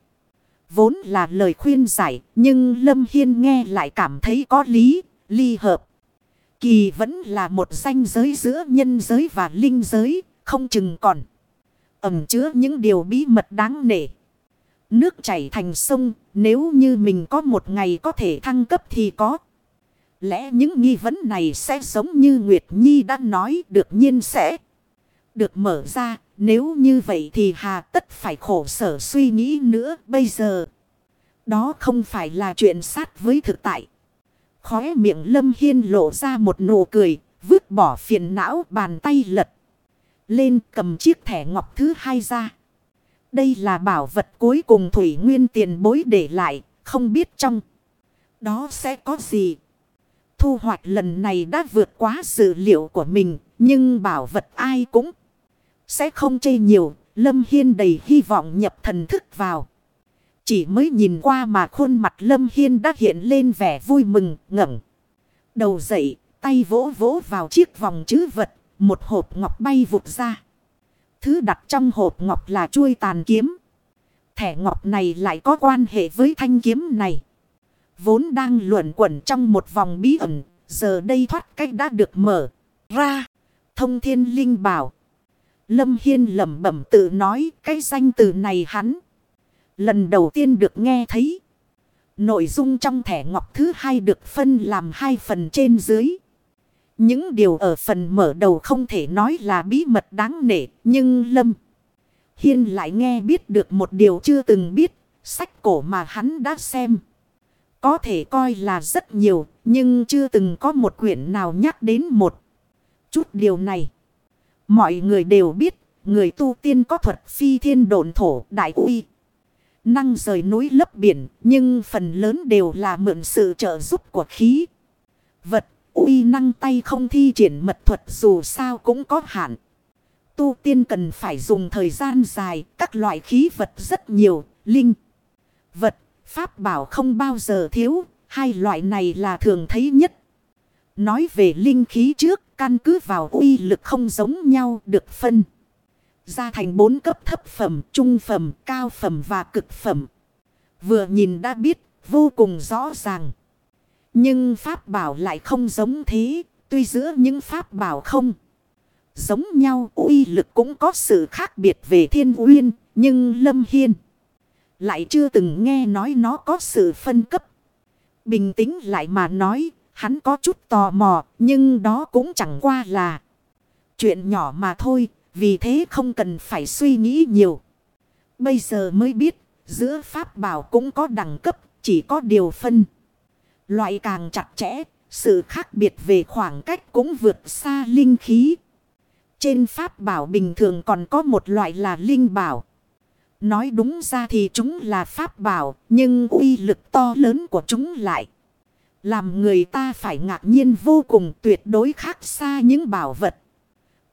Vốn là lời khuyên giải, nhưng Lâm Hiên nghe lại cảm thấy có lý, ly hợp. Kỳ vẫn là một danh giới giữa nhân giới và linh giới, không chừng còn. Ẩm chứa những điều bí mật đáng nể. Nước chảy thành sông, nếu như mình có một ngày có thể thăng cấp thì có. Lẽ những nghi vấn này sẽ giống như Nguyệt Nhi đã nói được nhiên sẽ được mở ra. Nếu như vậy thì hà tất phải khổ sở suy nghĩ nữa bây giờ. Đó không phải là chuyện sát với thực tại. Khóe miệng Lâm Hiên lộ ra một nụ cười, vứt bỏ phiền não bàn tay lật. Lên cầm chiếc thẻ ngọc thứ hai ra. Đây là bảo vật cuối cùng Thủy Nguyên tiền bối để lại, không biết trong. Đó sẽ có gì? Thu hoạch lần này đã vượt quá sự liệu của mình. Nhưng bảo vật ai cũng sẽ không chê nhiều. Lâm Hiên đầy hy vọng nhập thần thức vào. Chỉ mới nhìn qua mà khuôn mặt Lâm Hiên đã hiện lên vẻ vui mừng ngẩng Đầu dậy, tay vỗ vỗ vào chiếc vòng chữ vật. Một hộp ngọc bay vụt ra. Thứ đặt trong hộp ngọc là chuôi tàn kiếm. Thẻ ngọc này lại có quan hệ với thanh kiếm này. Vốn đang luẩn quẩn trong một vòng bí ẩn. Giờ đây thoát cách đã được mở ra. Thông thiên linh bảo. Lâm Hiên lẩm bẩm tự nói cái danh từ này hắn. Lần đầu tiên được nghe thấy. Nội dung trong thẻ ngọc thứ hai được phân làm hai phần trên dưới. Những điều ở phần mở đầu không thể nói là bí mật đáng nể. Nhưng Lâm Hiên lại nghe biết được một điều chưa từng biết. Sách cổ mà hắn đã xem. Có thể coi là rất nhiều. Nhưng chưa từng có một quyển nào nhắc đến một chút điều này. Mọi người đều biết. Người tu tiên có thuật phi thiên độn thổ, đại uy năng rời núi lấp biển, nhưng phần lớn đều là mượn sự trợ giúp của khí. Vật, uy năng tay không thi triển mật thuật dù sao cũng có hạn. Tu tiên cần phải dùng thời gian dài, các loại khí vật rất nhiều, linh, vật, pháp bảo không bao giờ thiếu, hai loại này là thường thấy nhất. Nói về linh khí trước, căn cứ vào uy lực không giống nhau được phân ra thành bốn cấp thấp phẩm, trung phẩm, cao phẩm và cực phẩm. Vừa nhìn đã biết, vô cùng rõ ràng. Nhưng pháp bảo lại không giống thế, tuy giữa những pháp bảo không giống nhau, uy lực cũng có sự khác biệt về thiên uyên, nhưng Lâm Hiên lại chưa từng nghe nói nó có sự phân cấp. Bình tĩnh lại mà nói, hắn có chút tò mò, nhưng đó cũng chẳng qua là chuyện nhỏ mà thôi, vì thế không cần phải suy nghĩ nhiều. Bây giờ mới biết, giữa pháp bảo cũng có đẳng cấp, chỉ có điều phân. Loại càng chặt chẽ, sự khác biệt về khoảng cách cũng vượt xa linh khí. Trên pháp bảo bình thường còn có một loại là linh bảo. Nói đúng ra thì chúng là pháp bảo, nhưng uy lực to lớn của chúng lại. Làm người ta phải ngạc nhiên vô cùng tuyệt đối khác xa những bảo vật.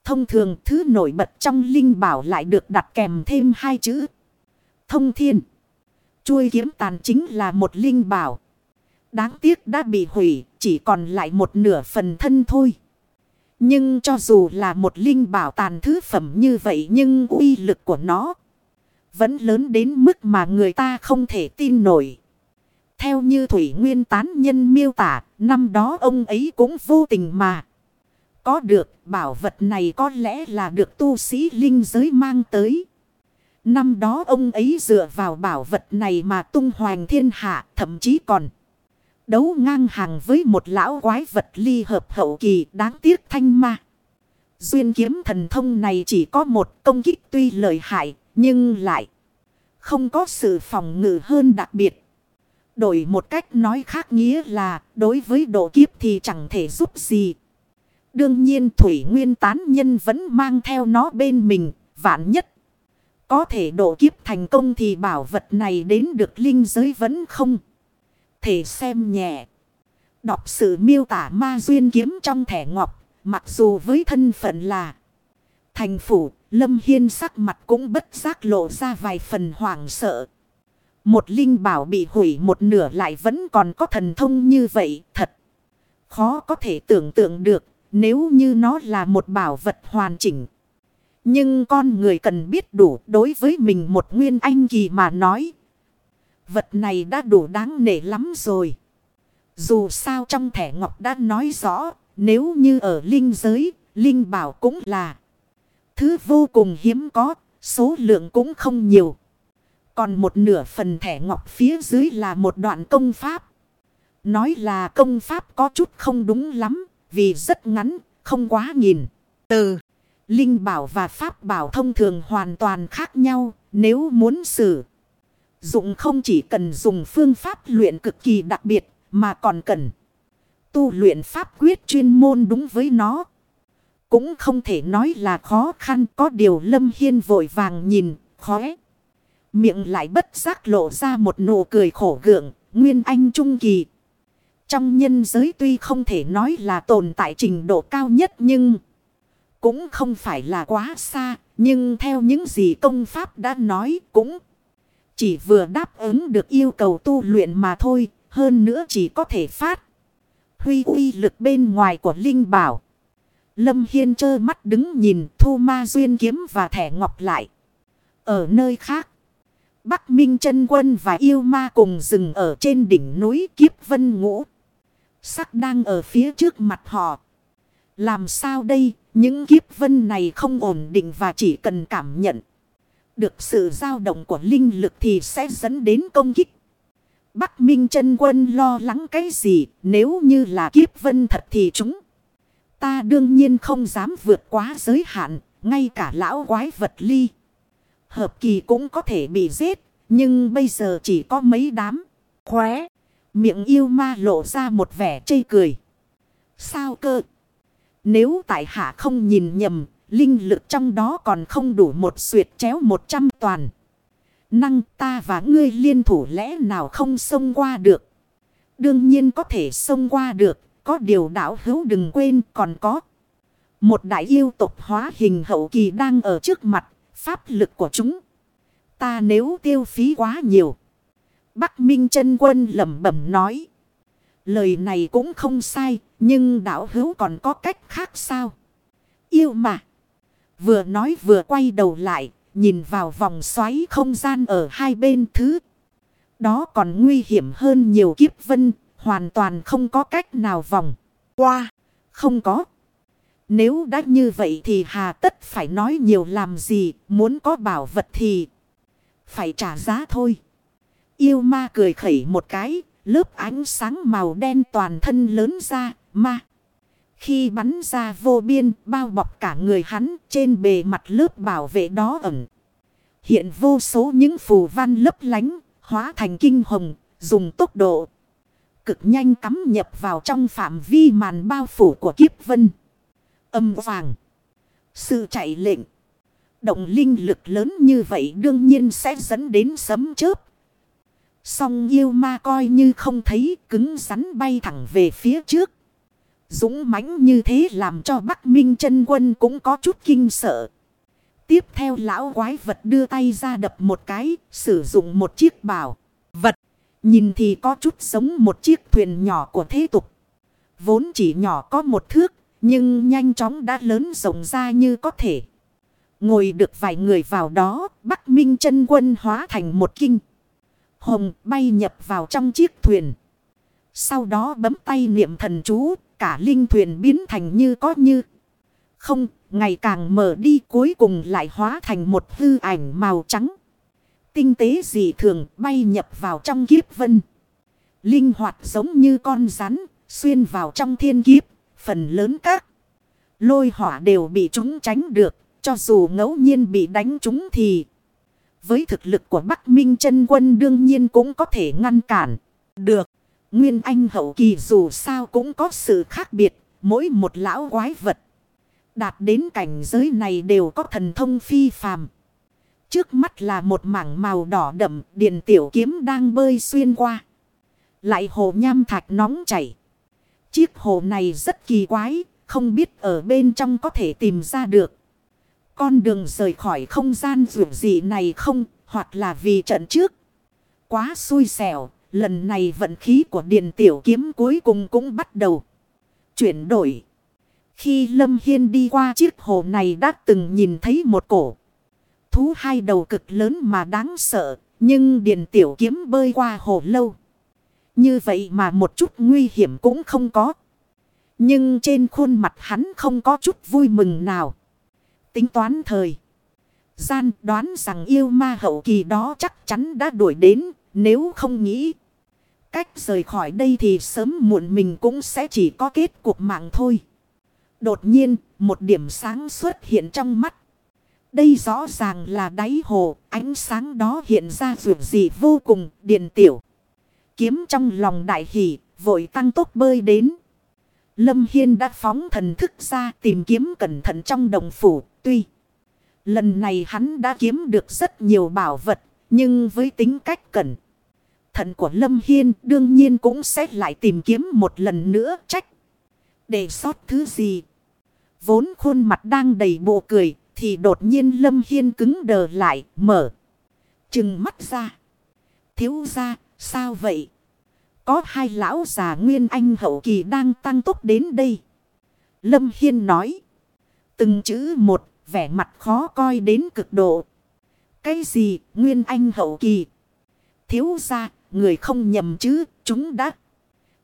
Thông thường thứ nổi bật trong linh bảo lại được đặt kèm thêm hai chữ. Thông thiên. Chuôi kiếm tàn chính là một linh bảo. Đáng tiếc đã bị hủy, chỉ còn lại một nửa phần thân thôi. Nhưng cho dù là một linh bảo tàn thứ phẩm như vậy nhưng uy lực của nó vẫn lớn đến mức mà người ta không thể tin nổi. Theo như Thủy Nguyên tán nhân miêu tả, năm đó ông ấy cũng vô tình mà. Có được, bảo vật này có lẽ là được tu sĩ linh giới mang tới. Năm đó ông ấy dựa vào bảo vật này mà tung hoành thiên hạ, thậm chí còn đấu ngang hàng với một lão quái vật ly hợp hậu kỳ đáng tiếc thanh ma. Duyên kiếm thần thông này chỉ có một công kích tuy lợi hại, nhưng lại không có sự phòng ngự hơn đặc biệt. Đổi một cách nói khác nghĩa là, đối với độ kiếp thì chẳng thể giúp gì. Đương nhiên Thủy Nguyên tán nhân vẫn mang theo nó bên mình, vạn nhất. Có thể độ kiếp thành công thì bảo vật này đến được linh giới vẫn không. Thể xem nhẹ. Đọc sự miêu tả ma duyên kiếm trong thẻ ngọc, mặc dù với thân phận là thành phủ, Lâm Hiên sắc mặt cũng bất giác lộ ra vài phần hoảng sợ. Một linh bảo bị hủy một nửa lại vẫn còn có thần thông như vậy, thật khó có thể tưởng tượng được nếu như nó là một bảo vật hoàn chỉnh. Nhưng con người cần biết đủ đối với mình một nguyên anh kỳ mà nói. Vật này đã đủ đáng nể lắm rồi. Dù sao trong thẻ ngọc đã nói rõ. Nếu như ở linh giới, linh bảo cũng là thứ vô cùng hiếm có. Số lượng cũng không nhiều. Còn một nửa phần thẻ ngọc phía dưới là một đoạn công pháp. Nói là công pháp có chút không đúng lắm vì rất ngắn, không quá nhìn. Từ Linh bảo và Pháp bảo thông thường hoàn toàn khác nhau nếu muốn sử. Dụng không chỉ cần dùng phương pháp luyện cực kỳ đặc biệt mà còn cần tu luyện pháp quyết chuyên môn đúng với nó. Cũng không thể nói là khó khăn có điều Lâm Hiên vội vàng nhìn, khóe. Miệng lại bất giác lộ ra một nụ cười khổ gượng, Nguyên Anh Trung Kỳ. Trong nhân giới tuy không thể nói là tồn tại trình độ cao nhất nhưng cũng không phải là quá xa. Nhưng theo những gì công pháp đã nói cũng chỉ vừa đáp ứng được yêu cầu tu luyện mà thôi. Hơn nữa chỉ có thể phát huy uy lực bên ngoài của Linh Bảo. Lâm Hiên trơ mắt đứng nhìn thu ma duyên kiếm và thẻ ngọc lại. Ở nơi khác. Bắc Minh chân Quân và yêu ma cùng dừng ở trên đỉnh núi Kiếp Vân Ngũ sắc đang ở phía trước mặt họ. Làm sao đây, những kiếp vân này không ổn định và chỉ cần cảm nhận. được sự dao động của linh lực thì sẽ dẫn đến công kích. Bắc Minh chân quân lo lắng cái gì nếu như là kiếp vân thật thì chúng. Ta đương nhiên không dám vượt quá giới hạn, ngay cả lão quái vật ly. Hợp kỳ cũng có thể bị giết, nhưng bây giờ chỉ có mấy đám. Khóe, miệng yêu ma lộ ra một vẻ chây cười. Sao cơ? Nếu tại hạ không nhìn nhầm, linh lực trong đó còn không đủ một suyệt chéo một trăm toàn. Năng ta và ngươi liên thủ lẽ nào không xông qua được. Đương nhiên có thể xông qua được, có điều đảo hữu đừng quên còn có. Một đại yêu tộc hóa hình hậu kỳ đang ở trước mặt, pháp lực của chúng. Ta nếu tiêu phí quá nhiều. Bắc Minh chân quân lẩm bẩm nói. Lời này cũng không sai, nhưng đảo hữu còn có cách khác sao? Yêu mà. Vừa nói vừa quay đầu lại, nhìn vào vòng xoáy không gian ở hai bên thứ. Đó còn nguy hiểm hơn nhiều kiếp vân, hoàn toàn không có cách nào vòng qua. Không có. Nếu đã như vậy thì hà tất phải nói nhiều làm gì, muốn có bảo vật thì phải trả giá thôi. Yêu ma cười khẩy một cái, lớp ánh sáng màu đen toàn thân lớn ra, ma. Khi bắn ra vô biên, bao bọc cả người hắn, trên bề mặt lớp bảo vệ đó ẩn. Hiện vô số những phù văn lấp lánh, hóa thành kinh hồng, dùng tốc độ cực nhanh cắm nhập vào trong phạm vi màn bao phủ của kiếp vân. Âm vàng. Sự chạy lệnh. Động linh lực lớn như vậy đương nhiên sẽ dẫn đến sấm chớp. Song yêu ma coi như không thấy cứng rắn bay thẳng về phía trước. Dũng mãnh như thế làm cho Bắc Minh chân quân cũng có chút kinh sợ. Tiếp theo lão quái vật đưa tay ra đập một cái, sử dụng một chiếc bào Vật, nhìn thì có chút giống một chiếc thuyền nhỏ của thế tục. Vốn chỉ nhỏ có một thước, nhưng nhanh chóng đã lớn rộng ra như có thể. Ngồi được vài người vào đó, Bắc Minh chân quân hóa thành một kinh. Hồng bay nhập vào trong chiếc thuyền. Sau đó bấm tay niệm thần chú, cả linh thuyền biến thành như có như. Không, ngày càng mở đi cuối cùng lại hóa thành một hư ảnh màu trắng. Tinh tế dị thường bay nhập vào trong kiếp vân. Linh hoạt giống như con rắn, xuyên vào trong thiên kiếp, phần lớn các. Lôi hỏa đều bị chúng tránh được, cho dù ngẫu nhiên bị đánh chúng thì... Với thực lực của Bắc Minh chân quân đương nhiên cũng có thể ngăn cản. Được. Nguyên Anh hậu kỳ dù sao cũng có sự khác biệt. Mỗi một lão quái vật. Đạt đến cảnh giới này đều có thần thông phi phàm. Trước mắt là một mảng màu đỏ đậm. Điện tiểu kiếm đang bơi xuyên qua. Lại hồ nham thạch nóng chảy. Chiếc hồ này rất kỳ quái. Không biết ở bên trong có thể tìm ra được. Con đường rời khỏi không gian rủ dị này không. Hoặc là vì trận trước. Quá xui xẻo, Lần này vận khí của Điền Tiểu Kiếm cuối cùng cũng bắt đầu chuyển đổi. Khi Lâm Hiên đi qua chiếc hồ này đã từng nhìn thấy một cổ. Thú hai đầu cực lớn mà đáng sợ. Nhưng Điền Tiểu Kiếm bơi qua hồ lâu. Như vậy mà một chút nguy hiểm cũng không có. Nhưng trên khuôn mặt hắn không có chút vui mừng nào. Tính toán thời. Gian đoán rằng yêu ma hậu kỳ đó chắc chắn đã đuổi đến. Nếu không nghĩ cách rời khỏi đây thì sớm muộn mình cũng sẽ chỉ có kết cuộc mạng thôi. Đột nhiên, một điểm sáng xuất hiện trong mắt. Đây rõ ràng là đáy hồ, ánh sáng đó hiện ra rượu gì vô cùng điện tiểu. Kiếm trong lòng đại hỷ, vội tăng tốc bơi đến. Lâm Hiên đã phóng thần thức ra tìm kiếm cẩn thận trong đồng phủ, tuy. Lần này hắn đã kiếm được rất nhiều bảo vật, nhưng với tính cách cẩn thận của Lâm Hiên đương nhiên cũng sẽ lại tìm kiếm một lần nữa trách. Để sót thứ gì? Vốn khuôn mặt đang đầy bộ cười thì đột nhiên Lâm Hiên cứng đờ lại mở. Chừng mắt ra. Thiếu ra sao vậy? Có hai lão già nguyên anh hậu kỳ đang tăng tốc đến đây. Lâm Hiên nói. Từng chữ một vẻ mặt khó coi đến cực độ. Cái gì nguyên anh hậu kỳ? Thiếu ra người không nhầm chứ, chúng đã.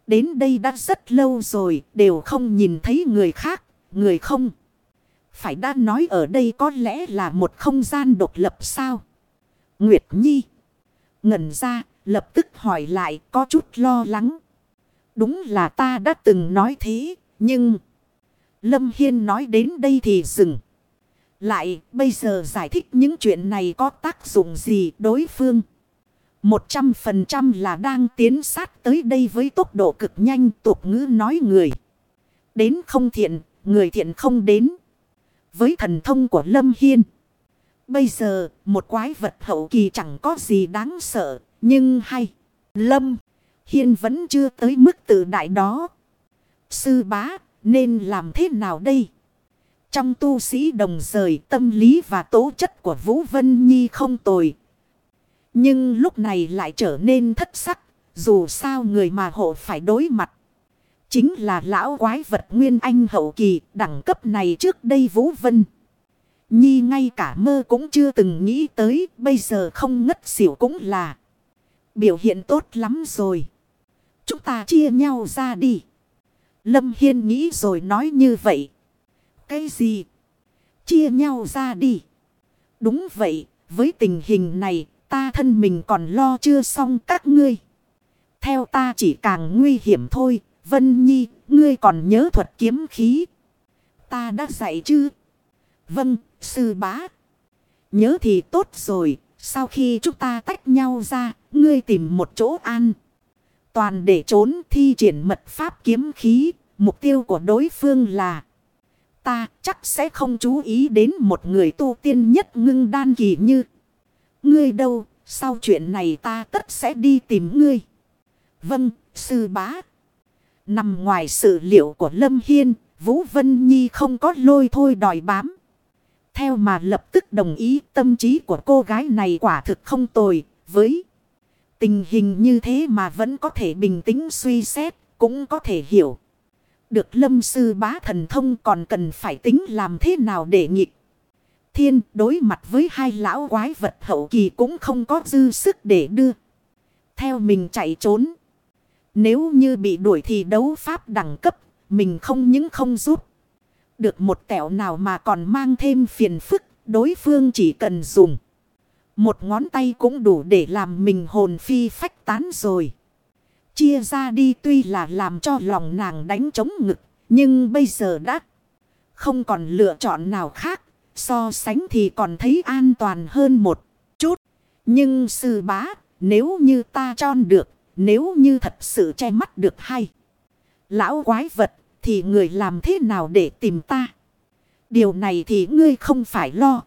Đến đây đã rất lâu rồi, đều không nhìn thấy người khác, người không. Phải đã nói ở đây có lẽ là một không gian độc lập sao? Nguyệt Nhi. Ngẩn ra, lập tức hỏi lại có chút lo lắng. Đúng là ta đã từng nói thế, nhưng... Lâm Hiên nói đến đây thì dừng. Lại, bây giờ giải thích những chuyện này có tác dụng gì đối phương. Một trăm phần trăm là đang tiến sát tới đây với tốc độ cực nhanh tục ngữ nói người. Đến không thiện, người thiện không đến. Với thần thông của Lâm Hiên. Bây giờ, một quái vật hậu kỳ chẳng có gì đáng sợ, nhưng hay. Lâm Hiên vẫn chưa tới mức tự đại đó. Sư bá, nên làm thế nào đây? Trong tu sĩ đồng rời tâm lý và tố chất của Vũ Vân Nhi không tồi. Nhưng lúc này lại trở nên thất sắc. Dù sao người mà hộ phải đối mặt. Chính là lão quái vật Nguyên Anh hậu kỳ đẳng cấp này trước đây Vũ Vân. Nhi ngay cả mơ cũng chưa từng nghĩ tới. Bây giờ không ngất xỉu cũng là. Biểu hiện tốt lắm rồi. Chúng ta chia nhau ra đi. Lâm Hiên nghĩ rồi nói như vậy. Cái gì? Chia nhau ra đi. Đúng vậy, với tình hình này, ta thân mình còn lo chưa xong các ngươi. Theo ta chỉ càng nguy hiểm thôi, Vân Nhi, ngươi còn nhớ thuật kiếm khí. Ta đã dạy chứ? Vâng, sư bá. Nhớ thì tốt rồi, sau khi chúng ta tách nhau ra, ngươi tìm một chỗ an. Toàn để trốn thi triển mật pháp kiếm khí, mục tiêu của đối phương là Ta chắc sẽ không chú ý đến một người tu tiên nhất ngưng đan kỳ như. Ngươi đâu, sau chuyện này ta tất sẽ đi tìm ngươi. Vâng, sư bá. Nằm ngoài sự liệu của Lâm Hiên, Vũ Vân Nhi không có lôi thôi đòi bám. Theo mà lập tức đồng ý tâm trí của cô gái này quả thực không tồi, với tình hình như thế mà vẫn có thể bình tĩnh suy xét, cũng có thể hiểu được lâm sư bá thần thông còn cần phải tính làm thế nào để nghịch. Thiên đối mặt với hai lão quái vật hậu kỳ cũng không có dư sức để đưa. Theo mình chạy trốn. Nếu như bị đuổi thì đấu pháp đẳng cấp, mình không những không giúp. Được một tẹo nào mà còn mang thêm phiền phức, đối phương chỉ cần dùng. Một ngón tay cũng đủ để làm mình hồn phi phách tán rồi. Chia ra đi tuy là làm cho lòng nàng đánh trống ngực. Nhưng bây giờ đã không còn lựa chọn nào khác. So sánh thì còn thấy an toàn hơn một chút. Nhưng sư bá nếu như ta tròn được. Nếu như thật sự che mắt được hay. Lão quái vật thì người làm thế nào để tìm ta? Điều này thì ngươi không phải lo.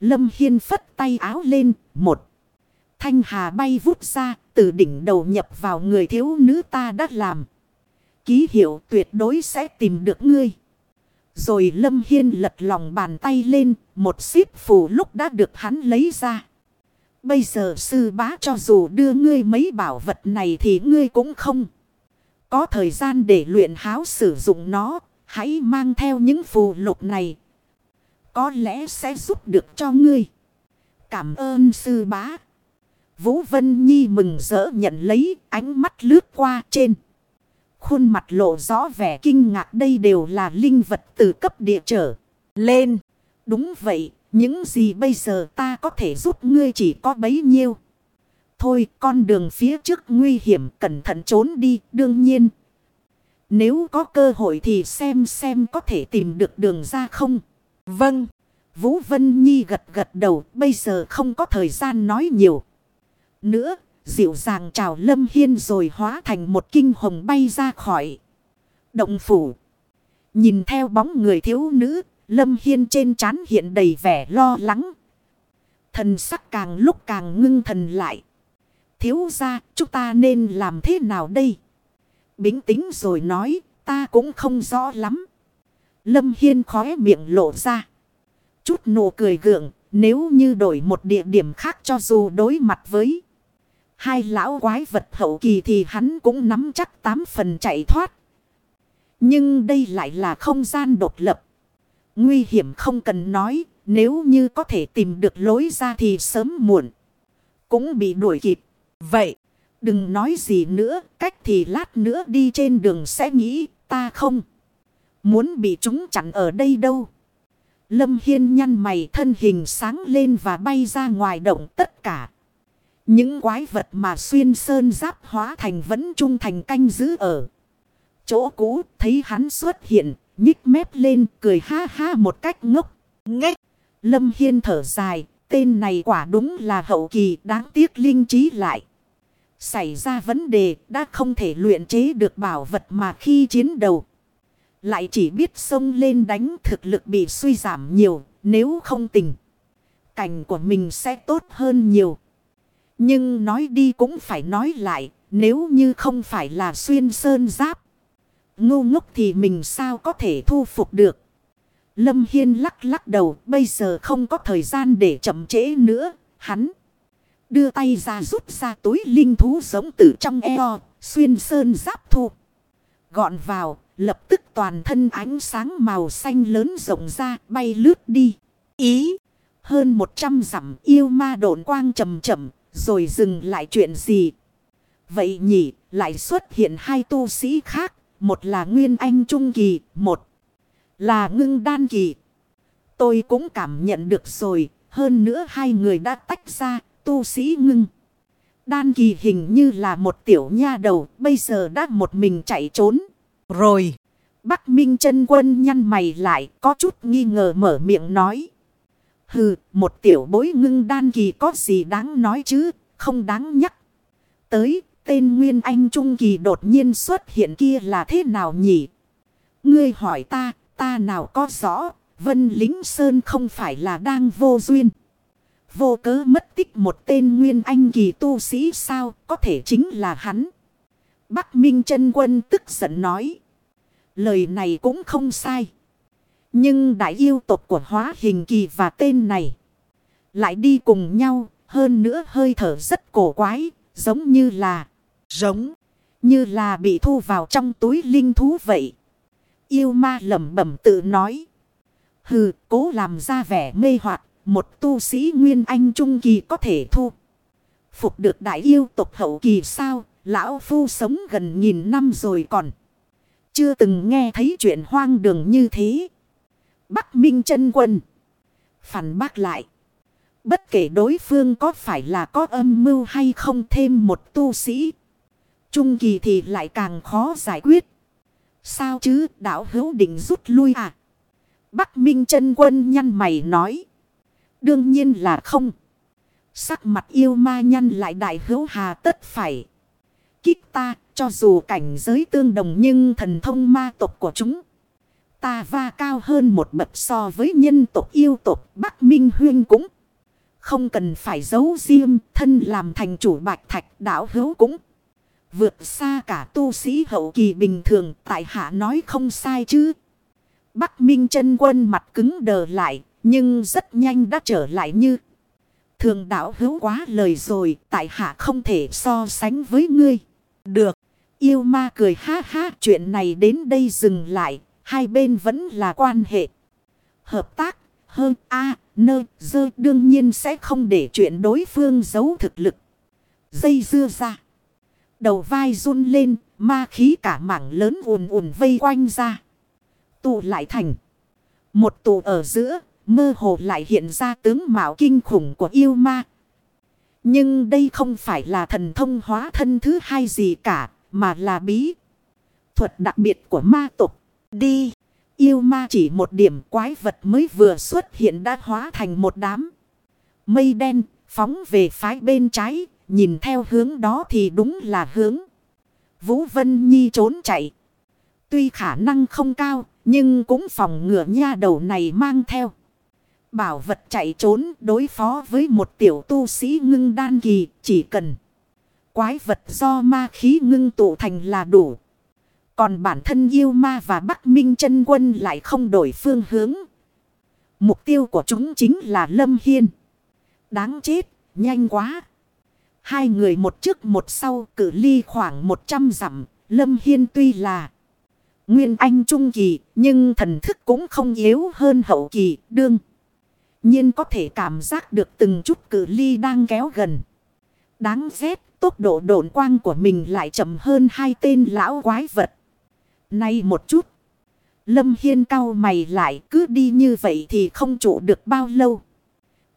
Lâm Hiên phất tay áo lên, một. Thanh hà bay vút ra, từ đỉnh đầu nhập vào người thiếu nữ ta đã làm. Ký hiệu tuyệt đối sẽ tìm được ngươi. Rồi Lâm Hiên lật lòng bàn tay lên, một xíp phù lúc đã được hắn lấy ra. Bây giờ sư bá cho dù đưa ngươi mấy bảo vật này thì ngươi cũng không. Có thời gian để luyện háo sử dụng nó, hãy mang theo những phù lục này. Có lẽ sẽ giúp được cho ngươi. Cảm ơn sư bá. Vũ Vân Nhi mừng rỡ nhận lấy ánh mắt lướt qua trên. Khuôn mặt lộ rõ vẻ kinh ngạc đây đều là linh vật từ cấp địa trở lên. Đúng vậy, những gì bây giờ ta có thể giúp ngươi chỉ có bấy nhiêu. Thôi con đường phía trước nguy hiểm cẩn thận trốn đi đương nhiên. Nếu có cơ hội thì xem xem có thể tìm được đường ra không. Vâng. Vũ Vân Nhi gật gật đầu bây giờ không có thời gian nói nhiều nữa, dịu dàng chào Lâm Hiên rồi hóa thành một kinh hồng bay ra khỏi động phủ. Nhìn theo bóng người thiếu nữ, Lâm Hiên trên trán hiện đầy vẻ lo lắng. Thần sắc càng lúc càng ngưng thần lại. Thiếu ra, chúng ta nên làm thế nào đây? Bính tính rồi nói, ta cũng không rõ lắm. Lâm Hiên khóe miệng lộ ra. Chút nụ cười gượng, nếu như đổi một địa điểm khác cho dù đối mặt với Hai lão quái vật hậu kỳ thì hắn cũng nắm chắc tám phần chạy thoát. Nhưng đây lại là không gian độc lập. Nguy hiểm không cần nói, nếu như có thể tìm được lối ra thì sớm muộn. Cũng bị đuổi kịp. Vậy, đừng nói gì nữa, cách thì lát nữa đi trên đường sẽ nghĩ ta không. Muốn bị chúng chặn ở đây đâu. Lâm Hiên nhăn mày thân hình sáng lên và bay ra ngoài động tất cả. Những quái vật mà xuyên sơn giáp hóa thành vẫn trung thành canh giữ ở. Chỗ cũ thấy hắn xuất hiện, nhích mép lên cười ha ha một cách ngốc, nghếch. Lâm Hiên thở dài, tên này quả đúng là hậu kỳ, đáng tiếc linh trí lại. Xảy ra vấn đề, đã không thể luyện chế được bảo vật mà khi chiến đấu. Lại chỉ biết xông lên đánh thực lực bị suy giảm nhiều, nếu không tình. Cảnh của mình sẽ tốt hơn nhiều. Nhưng nói đi cũng phải nói lại, nếu như không phải là xuyên sơn giáp. Ngu ngốc thì mình sao có thể thu phục được. Lâm Hiên lắc lắc đầu bây giờ không có thời gian để chậm trễ nữa. Hắn. Đưa tay ra rút ra túi linh thú giống từ trong eo, xuyên sơn giáp thu. Gọn vào, lập tức toàn thân ánh sáng màu xanh lớn rộng ra, bay lướt đi. Ý, hơn 100 dặm yêu ma độn quang chậm chậm, rồi dừng lại chuyện gì? Vậy nhỉ, lại xuất hiện hai tu sĩ khác, một là Nguyên Anh Trung Kỳ, một là Ngưng Đan Kỳ. Tôi cũng cảm nhận được rồi, hơn nữa hai người đã tách ra, tu sĩ ngưng. Đan kỳ hình như là một tiểu nha đầu, bây giờ đã một mình chạy trốn. Rồi, Bắc Minh chân quân nhăn mày lại, có chút nghi ngờ mở miệng nói. Hừ, một tiểu bối ngưng đan kỳ có gì đáng nói chứ, không đáng nhắc. Tới, tên Nguyên Anh Trung Kỳ đột nhiên xuất hiện kia là thế nào nhỉ? Ngươi hỏi ta, ta nào có rõ, Vân Lính Sơn không phải là đang vô duyên. Vô cớ mất tích một tên nguyên anh kỳ tu sĩ sao có thể chính là hắn. Bắc Minh chân Quân tức giận nói. Lời này cũng không sai. Nhưng đại yêu tộc của hóa hình kỳ và tên này. Lại đi cùng nhau. Hơn nữa hơi thở rất cổ quái. Giống như là. Giống. Như là bị thu vào trong túi linh thú vậy. Yêu ma lẩm bẩm tự nói. Hừ, cố làm ra vẻ mê hoặc, một tu sĩ Nguyên Anh Trung Kỳ có thể thu. Phục được đại yêu tộc hậu kỳ sao? Lão Phu sống gần nghìn năm rồi còn. Chưa từng nghe thấy chuyện hoang đường như thế. Bắc Minh chân Quân. Phản bác lại. Bất kể đối phương có phải là có âm mưu hay không thêm một tu sĩ. Trung kỳ thì lại càng khó giải quyết. Sao chứ, đạo hữu định rút lui à? Bắc Minh chân Quân nhăn mày nói. Đương nhiên là không. Sắc mặt yêu ma nhăn lại đại hữu hà tất phải. Kích ta, cho dù cảnh giới tương đồng nhưng thần thông ma tộc của chúng. Ta va cao hơn một bậc so với nhân tộc yêu tộc Bắc Minh Huyên cũng. Không cần phải giấu riêng thân làm thành chủ bạch thạch đảo hữu cũng. Vượt xa cả tu sĩ hậu kỳ bình thường tại hạ nói không sai chứ. Bắc Minh chân quân mặt cứng đờ lại nhưng rất nhanh đã trở lại như. Thường đạo hữu quá lời rồi. Tại hạ không thể so sánh với ngươi. Được. Yêu ma cười ha ha. Chuyện này đến đây dừng lại. Hai bên vẫn là quan hệ. Hợp tác. Hơn A. À, nơ. Dơ đương nhiên sẽ không để chuyện đối phương giấu thực lực. Dây dưa ra. Đầu vai run lên. Ma khí cả mảng lớn ùn ùn vây quanh ra. Tụ lại thành. Một tụ ở giữa mơ hồ lại hiện ra tướng mạo kinh khủng của yêu ma. Nhưng đây không phải là thần thông hóa thân thứ hai gì cả, mà là bí. Thuật đặc biệt của ma tục. Đi! Yêu ma chỉ một điểm quái vật mới vừa xuất hiện đã hóa thành một đám. Mây đen, phóng về phái bên trái, nhìn theo hướng đó thì đúng là hướng. Vũ Vân Nhi trốn chạy. Tuy khả năng không cao, nhưng cũng phòng ngừa nha đầu này mang theo. Bảo vật chạy trốn đối phó với một tiểu tu sĩ ngưng đan kỳ chỉ cần. Quái vật do ma khí ngưng tụ thành là đủ. Còn bản thân yêu ma và Bắc Minh chân quân lại không đổi phương hướng. Mục tiêu của chúng chính là Lâm Hiên. Đáng chết, nhanh quá. Hai người một trước một sau cử ly khoảng 100 dặm. Lâm Hiên tuy là Nguyên Anh Trung Kỳ nhưng thần thức cũng không yếu hơn hậu kỳ đương nhiên có thể cảm giác được từng chút cử ly đang kéo gần. Đáng ghét, tốc độ độn quang của mình lại chậm hơn hai tên lão quái vật. Nay một chút. Lâm Hiên cao mày lại cứ đi như vậy thì không trụ được bao lâu.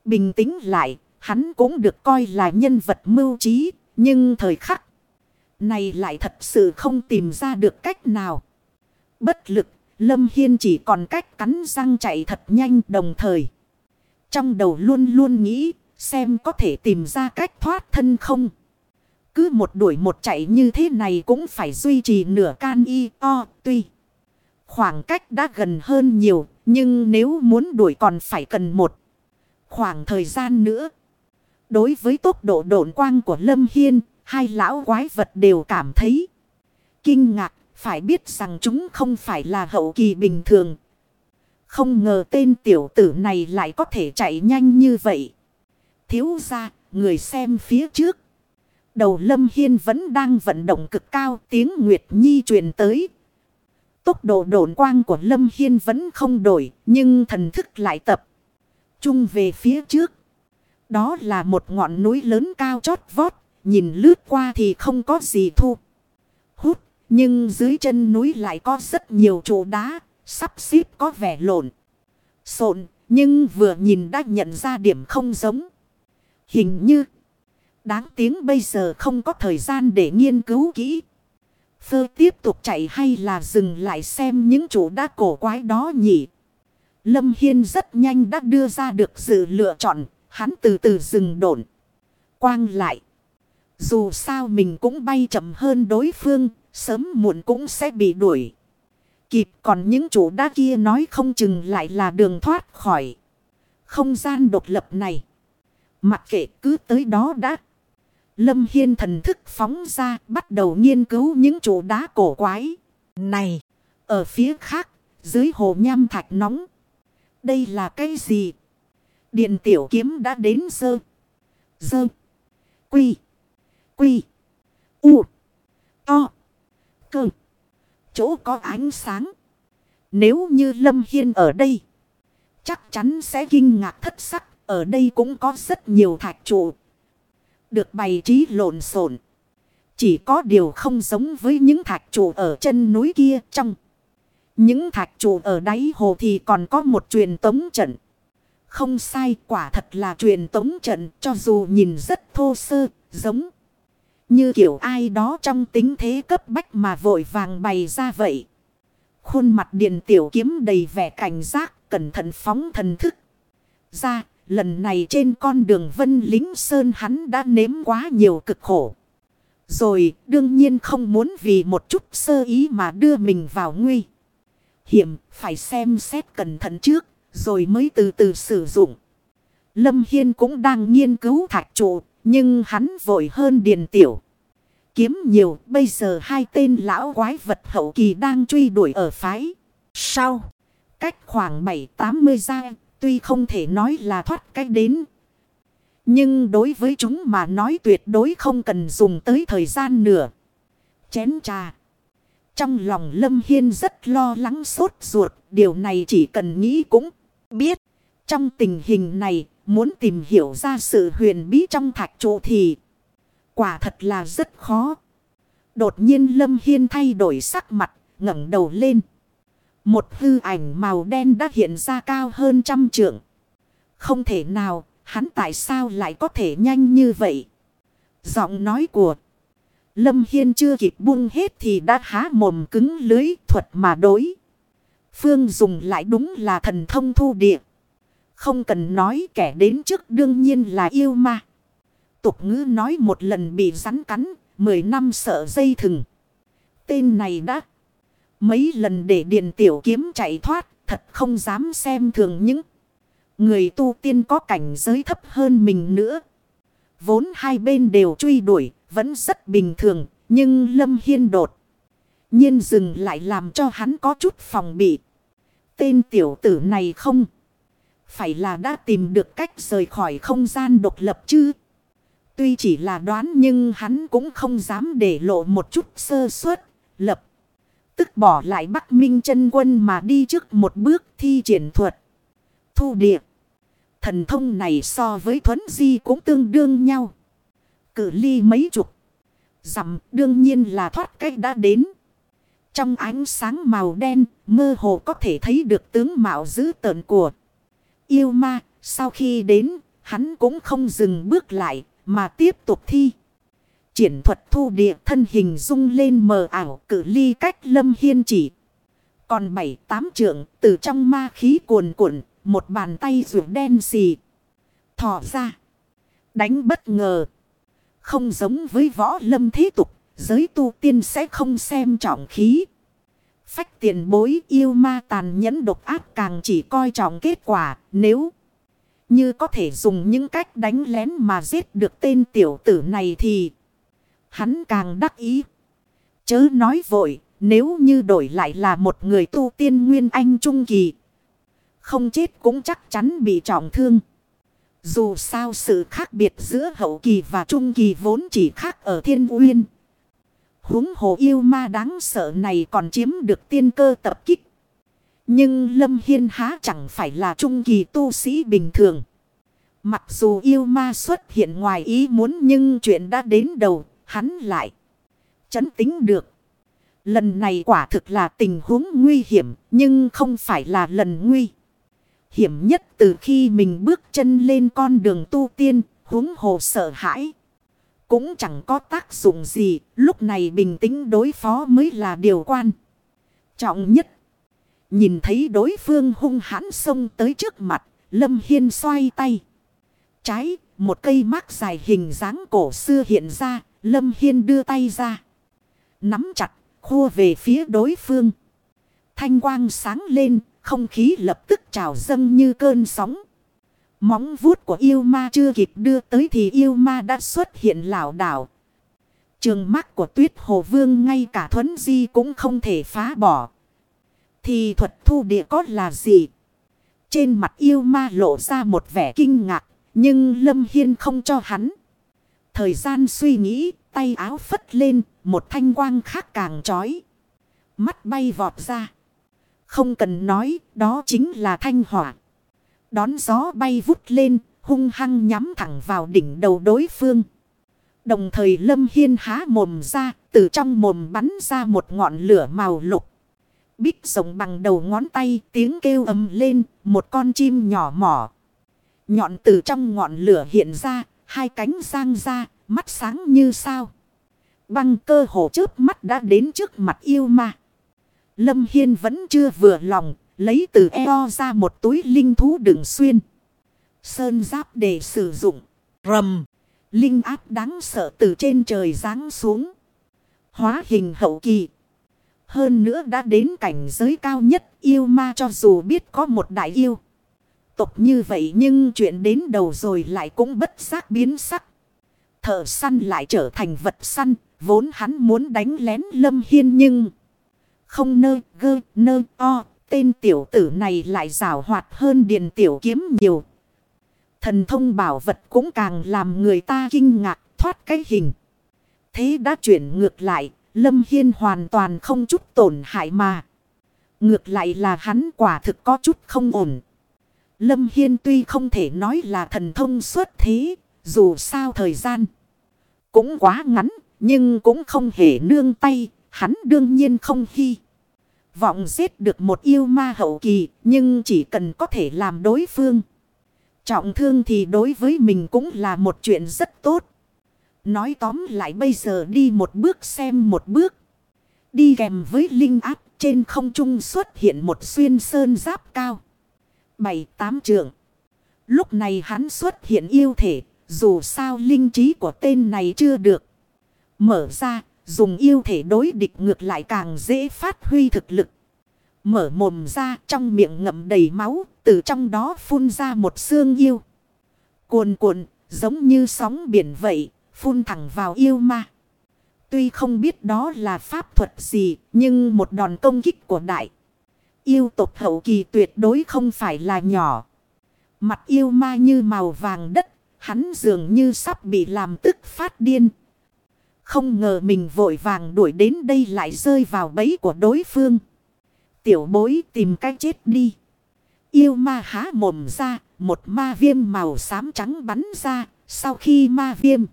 Bình tĩnh lại, hắn cũng được coi là nhân vật mưu trí, nhưng thời khắc này lại thật sự không tìm ra được cách nào. Bất lực, Lâm Hiên chỉ còn cách cắn răng chạy thật nhanh đồng thời. Trong đầu luôn luôn nghĩ xem có thể tìm ra cách thoát thân không. Cứ một đuổi một chạy như thế này cũng phải duy trì nửa can y o tuy. Khoảng cách đã gần hơn nhiều nhưng nếu muốn đuổi còn phải cần một khoảng thời gian nữa. Đối với tốc độ độn quang của Lâm Hiên, hai lão quái vật đều cảm thấy kinh ngạc. Phải biết rằng chúng không phải là hậu kỳ bình thường. Không ngờ tên tiểu tử này lại có thể chạy nhanh như vậy. Thiếu ra, người xem phía trước. Đầu Lâm Hiên vẫn đang vận động cực cao tiếng Nguyệt Nhi truyền tới. Tốc độ độn quang của Lâm Hiên vẫn không đổi, nhưng thần thức lại tập. Trung về phía trước. Đó là một ngọn núi lớn cao chót vót, nhìn lướt qua thì không có gì thu. Hút, nhưng dưới chân núi lại có rất nhiều trụ đá, sắp xếp có vẻ lộn. Xộn, nhưng vừa nhìn đã nhận ra điểm không giống. Hình như, đáng tiếng bây giờ không có thời gian để nghiên cứu kỹ. Phơ tiếp tục chạy hay là dừng lại xem những chủ đá cổ quái đó nhỉ? Lâm Hiên rất nhanh đã đưa ra được sự lựa chọn, hắn từ từ dừng đổn. Quang lại. Dù sao mình cũng bay chậm hơn đối phương, sớm muộn cũng sẽ bị đuổi. Kịp còn những chủ đá kia nói không chừng lại là đường thoát khỏi. Không gian độc lập này. Mặc kệ cứ tới đó đã. Lâm Hiên thần thức phóng ra bắt đầu nghiên cứu những chỗ đá cổ quái. Này, ở phía khác, dưới hồ nham thạch nóng. Đây là cái gì? Điện tiểu kiếm đã đến sơ. Dơ. Quy. Quy. U. To. Cơ. Chỗ có ánh sáng. Nếu như Lâm Hiên ở đây. Chắc chắn sẽ kinh ngạc thất sắc. Ở đây cũng có rất nhiều thạch trụ. Được bày trí lộn xộn. Chỉ có điều không giống với những thạch trụ ở chân núi kia trong. Những thạch trụ ở đáy hồ thì còn có một truyền tống trận. Không sai quả thật là truyền tống trận cho dù nhìn rất thô sơ, giống. Như kiểu ai đó trong tính thế cấp bách mà vội vàng bày ra vậy. Khuôn mặt điện tiểu kiếm đầy vẻ cảnh giác, cẩn thận phóng thần thức. Ra, lần này trên con đường vân lính sơn hắn đã nếm quá nhiều cực khổ. Rồi đương nhiên không muốn vì một chút sơ ý mà đưa mình vào nguy. Hiểm phải xem xét cẩn thận trước rồi mới từ từ sử dụng. Lâm Hiên cũng đang nghiên cứu thạch trụ, nhưng hắn vội hơn điền tiểu. Kiếm nhiều, bây giờ hai tên lão quái vật hậu kỳ đang truy đuổi ở phái. Sau cách khoảng 7-80 giai tuy không thể nói là thoát cách đến. Nhưng đối với chúng mà nói tuyệt đối không cần dùng tới thời gian nửa. Chén trà. Trong lòng Lâm Hiên rất lo lắng sốt ruột. Điều này chỉ cần nghĩ cũng biết. Trong tình hình này, muốn tìm hiểu ra sự huyền bí trong thạch trụ thì quả thật là rất khó. Đột nhiên Lâm Hiên thay đổi sắc mặt, ngẩng đầu lên. Một hư ảnh màu đen đã hiện ra cao hơn trăm trượng. Không thể nào, hắn tại sao lại có thể nhanh như vậy? Giọng nói của Lâm Hiên chưa kịp buông hết thì đã há mồm cứng lưới thuật mà đối. Phương dùng lại đúng là thần thông thu địa. Không cần nói kẻ đến trước đương nhiên là yêu ma. Tục ngữ nói một lần bị rắn cắn, mười năm sợ dây thừng. Tên này đã mấy lần để điện tiểu kiếm chạy thoát, thật không dám xem thường những người tu tiên có cảnh giới thấp hơn mình nữa. Vốn hai bên đều truy đuổi, vẫn rất bình thường, nhưng Lâm Hiên đột nhiên dừng lại làm cho hắn có chút phòng bị. Tên tiểu tử này không? Phải là đã tìm được cách rời khỏi không gian độc lập chứ? Tuy chỉ là đoán nhưng hắn cũng không dám để lộ một chút sơ suất, lập. Tức bỏ lại Bắc Minh chân quân mà đi trước một bước thi triển thuật. Thu địa. Thần thông này so với thuấn di cũng tương đương nhau. Cử ly mấy chục. Dặm đương nhiên là thoát cách đã đến. Trong ánh sáng màu đen, mơ hồ có thể thấy được tướng mạo dữ tợn của yêu ma. Sau khi đến, hắn cũng không dừng bước lại, mà tiếp tục thi. Triển thuật thu địa thân hình rung lên mờ ảo cử ly cách lâm hiên chỉ. Còn bảy tám trượng từ trong ma khí cuồn cuộn, một bàn tay rượu đen xì. Thỏ ra. Đánh bất ngờ. Không giống với võ lâm thế tục, giới tu tiên sẽ không xem trọng khí. Phách tiền bối yêu ma tàn nhẫn độc ác càng chỉ coi trọng kết quả nếu như có thể dùng những cách đánh lén mà giết được tên tiểu tử này thì hắn càng đắc ý. Chớ nói vội, nếu như đổi lại là một người tu tiên nguyên anh trung kỳ. Không chết cũng chắc chắn bị trọng thương. Dù sao sự khác biệt giữa hậu kỳ và trung kỳ vốn chỉ khác ở thiên uyên huống hồ yêu ma đáng sợ này còn chiếm được tiên cơ tập kích. Nhưng Lâm Hiên há chẳng phải là trung kỳ tu sĩ bình thường. Mặc dù yêu ma xuất hiện ngoài ý muốn nhưng chuyện đã đến đầu, hắn lại. Chấn tính được. Lần này quả thực là tình huống nguy hiểm, nhưng không phải là lần nguy. Hiểm nhất từ khi mình bước chân lên con đường tu tiên, huống hồ sợ hãi. Cũng chẳng có tác dụng gì, lúc này bình tĩnh đối phó mới là điều quan. Trọng nhất. Nhìn thấy đối phương hung hãn xông tới trước mặt, Lâm Hiên xoay tay. Trái, một cây mác dài hình dáng cổ xưa hiện ra, Lâm Hiên đưa tay ra. Nắm chặt, khua về phía đối phương. Thanh quang sáng lên, không khí lập tức trào dâng như cơn sóng. Móng vuốt của yêu ma chưa kịp đưa tới thì yêu ma đã xuất hiện lảo đảo. Trường mắt của tuyết hồ vương ngay cả thuấn di cũng không thể phá bỏ. Thì thuật thu địa có là gì? Trên mặt yêu ma lộ ra một vẻ kinh ngạc. Nhưng Lâm Hiên không cho hắn. Thời gian suy nghĩ, tay áo phất lên, một thanh quang khác càng trói. Mắt bay vọt ra. Không cần nói, đó chính là thanh hỏa. Đón gió bay vút lên, hung hăng nhắm thẳng vào đỉnh đầu đối phương. Đồng thời Lâm Hiên há mồm ra, từ trong mồm bắn ra một ngọn lửa màu lục. Bích rộng bằng đầu ngón tay, tiếng kêu ầm lên, một con chim nhỏ mỏ. Nhọn từ trong ngọn lửa hiện ra, hai cánh giang ra, mắt sáng như sao. Băng cơ hồ trước mắt đã đến trước mặt yêu ma. Lâm Hiên vẫn chưa vừa lòng, lấy từ eo ra một túi linh thú đựng xuyên. Sơn giáp để sử dụng. Rầm. Linh áp đáng sợ từ trên trời giáng xuống. Hóa hình hậu kỳ. Hơn nữa đã đến cảnh giới cao nhất yêu ma cho dù biết có một đại yêu tộc như vậy nhưng chuyện đến đầu rồi lại cũng bất giác biến sắc. Thợ săn lại trở thành vật săn, vốn hắn muốn đánh lén Lâm Hiên nhưng... Không nơ gơ nơ o, tên tiểu tử này lại rào hoạt hơn điền tiểu kiếm nhiều. Thần thông bảo vật cũng càng làm người ta kinh ngạc thoát cái hình. Thế đã chuyển ngược lại, Lâm Hiên hoàn toàn không chút tổn hại mà. Ngược lại là hắn quả thực có chút không ổn. Lâm Hiên tuy không thể nói là thần thông xuất thế, dù sao thời gian cũng quá ngắn, nhưng cũng không hề nương tay, hắn đương nhiên không hy. Vọng giết được một yêu ma hậu kỳ, nhưng chỉ cần có thể làm đối phương. Trọng thương thì đối với mình cũng là một chuyện rất tốt. Nói tóm lại bây giờ đi một bước xem một bước. Đi kèm với linh áp trên không trung xuất hiện một xuyên sơn giáp cao bảy tám trượng. Lúc này hắn xuất hiện yêu thể, dù sao linh trí của tên này chưa được. Mở ra, dùng yêu thể đối địch ngược lại càng dễ phát huy thực lực. Mở mồm ra trong miệng ngậm đầy máu, từ trong đó phun ra một xương yêu. Cuồn cuộn, giống như sóng biển vậy, phun thẳng vào yêu ma. Tuy không biết đó là pháp thuật gì, nhưng một đòn công kích của đại. Yêu tộc hậu kỳ tuyệt đối không phải là nhỏ. Mặt yêu ma như màu vàng đất. Hắn dường như sắp bị làm tức phát điên. Không ngờ mình vội vàng đuổi đến đây lại rơi vào bẫy của đối phương. Tiểu bối tìm cách chết đi. Yêu ma há mồm ra. Một ma viêm màu xám trắng bắn ra. Sau khi ma viêm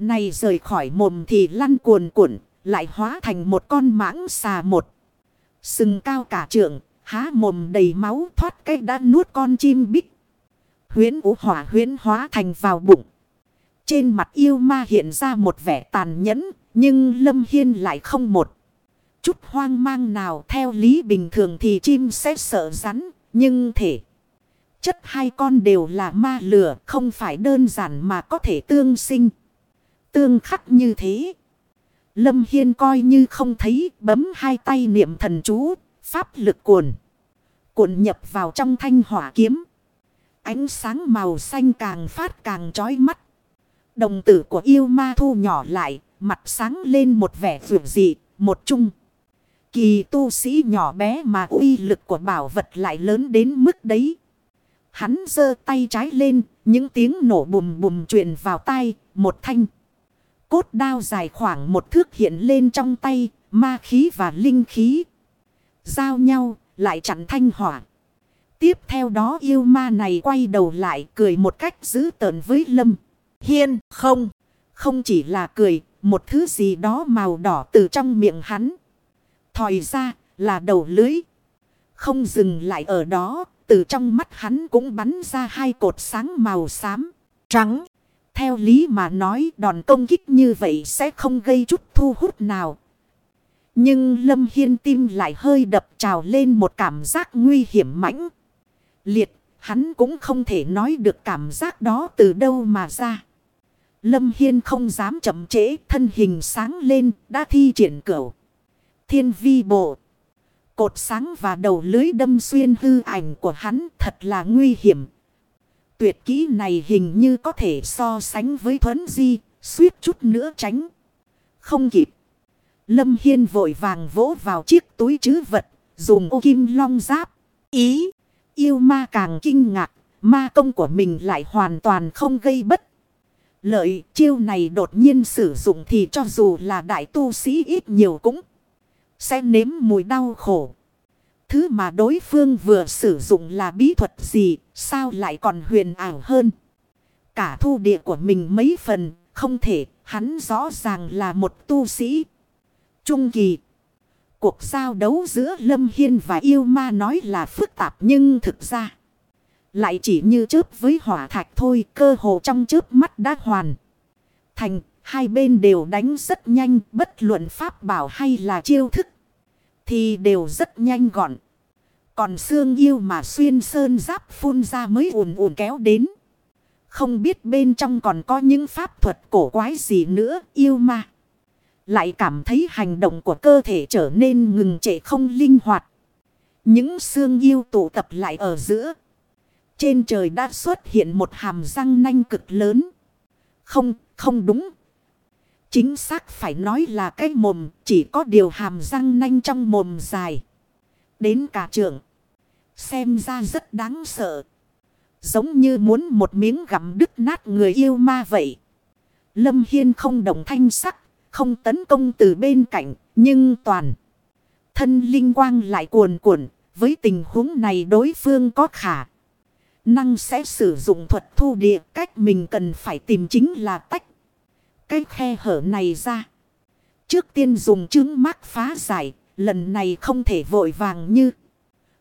này rời khỏi mồm thì lăn cuồn cuộn. lại hóa thành một con mãng xà một. Sừng cao cả trượng, há mồm đầy máu thoát cái đã nuốt con chim bích. Huyến ủ hỏa huyến hóa thành vào bụng. Trên mặt yêu ma hiện ra một vẻ tàn nhẫn, nhưng Lâm Hiên lại không một. Chút hoang mang nào theo lý bình thường thì chim sẽ sợ rắn, nhưng thể. Chất hai con đều là ma lửa, không phải đơn giản mà có thể tương sinh. Tương khắc như thế. Lâm Hiên coi như không thấy, bấm hai tay niệm thần chú, pháp lực cuồn. Cuộn nhập vào trong thanh hỏa kiếm. Ánh sáng màu xanh càng phát càng chói mắt. Đồng tử của yêu ma thu nhỏ lại, mặt sáng lên một vẻ vượt dị, một chung. Kỳ tu sĩ nhỏ bé mà uy lực của bảo vật lại lớn đến mức đấy. Hắn giơ tay trái lên, những tiếng nổ bùm bùm truyền vào tay, một thanh. Cốt đao dài khoảng một thước hiện lên trong tay, ma khí và linh khí. Giao nhau, lại chặn thanh hỏa. Tiếp theo đó yêu ma này quay đầu lại cười một cách dữ tợn với Lâm. Hiên không, không chỉ là cười, một thứ gì đó màu đỏ từ trong miệng hắn. Thòi ra là đầu lưới. Không dừng lại ở đó, từ trong mắt hắn cũng bắn ra hai cột sáng màu xám, trắng. Theo lý mà nói đòn công kích như vậy sẽ không gây chút thu hút nào. Nhưng Lâm Hiên tim lại hơi đập trào lên một cảm giác nguy hiểm mãnh. Liệt, hắn cũng không thể nói được cảm giác đó từ đâu mà ra. Lâm Hiên không dám chậm trễ, thân hình sáng lên, đã thi triển cửu. Thiên vi bộ. Cột sáng và đầu lưới đâm xuyên hư ảnh của hắn thật là nguy hiểm. Tuyệt kỹ này hình như có thể so sánh với thuấn di, suýt chút nữa tránh. Không kịp. Lâm Hiên vội vàng vỗ vào chiếc túi chứ vật, dùng ô kim long giáp. Ý, yêu ma càng kinh ngạc, ma công của mình lại hoàn toàn không gây bất. Lợi chiêu này đột nhiên sử dụng thì cho dù là đại tu sĩ ít nhiều cũng sẽ nếm mùi đau khổ. Thứ mà đối phương vừa sử dụng là bí thuật gì, sao lại còn huyền ảo hơn. Cả thu địa của mình mấy phần, không thể, hắn rõ ràng là một tu sĩ. Trung kỳ. Cuộc giao đấu giữa Lâm Hiên và yêu ma nói là phức tạp nhưng thực ra. Lại chỉ như chớp với hỏa thạch thôi, cơ hồ trong chớp mắt đã hoàn. Thành, hai bên đều đánh rất nhanh, bất luận pháp bảo hay là chiêu thức. Thì đều rất nhanh gọn. Còn xương yêu mà xuyên sơn giáp phun ra mới ùn ùn kéo đến. Không biết bên trong còn có những pháp thuật cổ quái gì nữa yêu mà. Lại cảm thấy hành động của cơ thể trở nên ngừng trệ không linh hoạt. Những xương yêu tụ tập lại ở giữa. Trên trời đã xuất hiện một hàm răng nanh cực lớn. Không, không đúng. Chính xác phải nói là cái mồm chỉ có điều hàm răng nanh trong mồm dài. Đến cả trường. Xem ra rất đáng sợ. Giống như muốn một miếng gặm đứt nát người yêu ma vậy. Lâm Hiên không đồng thanh sắc, không tấn công từ bên cạnh, nhưng toàn. Thân linh quang lại cuồn cuộn, với tình huống này đối phương có khả. Năng sẽ sử dụng thuật thu địa cách mình cần phải tìm chính là tách. Cái khe hở này ra. Trước tiên dùng chứng mắc phá giải, lần này không thể vội vàng như.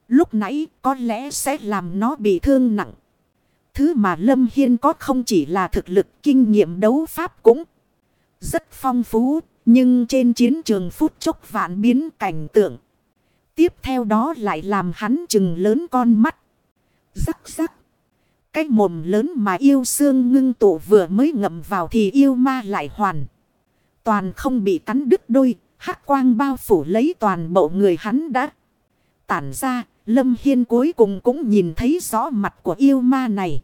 Lúc nãy có lẽ sẽ làm nó bị thương nặng. Thứ mà Lâm Hiên có không chỉ là thực lực kinh nghiệm đấu pháp cũng rất phong phú. Nhưng trên chiến trường phút chốc vạn biến cảnh tượng. Tiếp theo đó lại làm hắn chừng lớn con mắt. Rắc rắc. Cái mồm lớn mà yêu xương ngưng tụ vừa mới ngậm vào thì yêu ma lại hoàn. Toàn không bị cắn đứt đôi. hắc quang bao phủ lấy toàn bộ người hắn đã tản ra. Lâm Hiên cuối cùng cũng nhìn thấy rõ mặt của yêu ma này.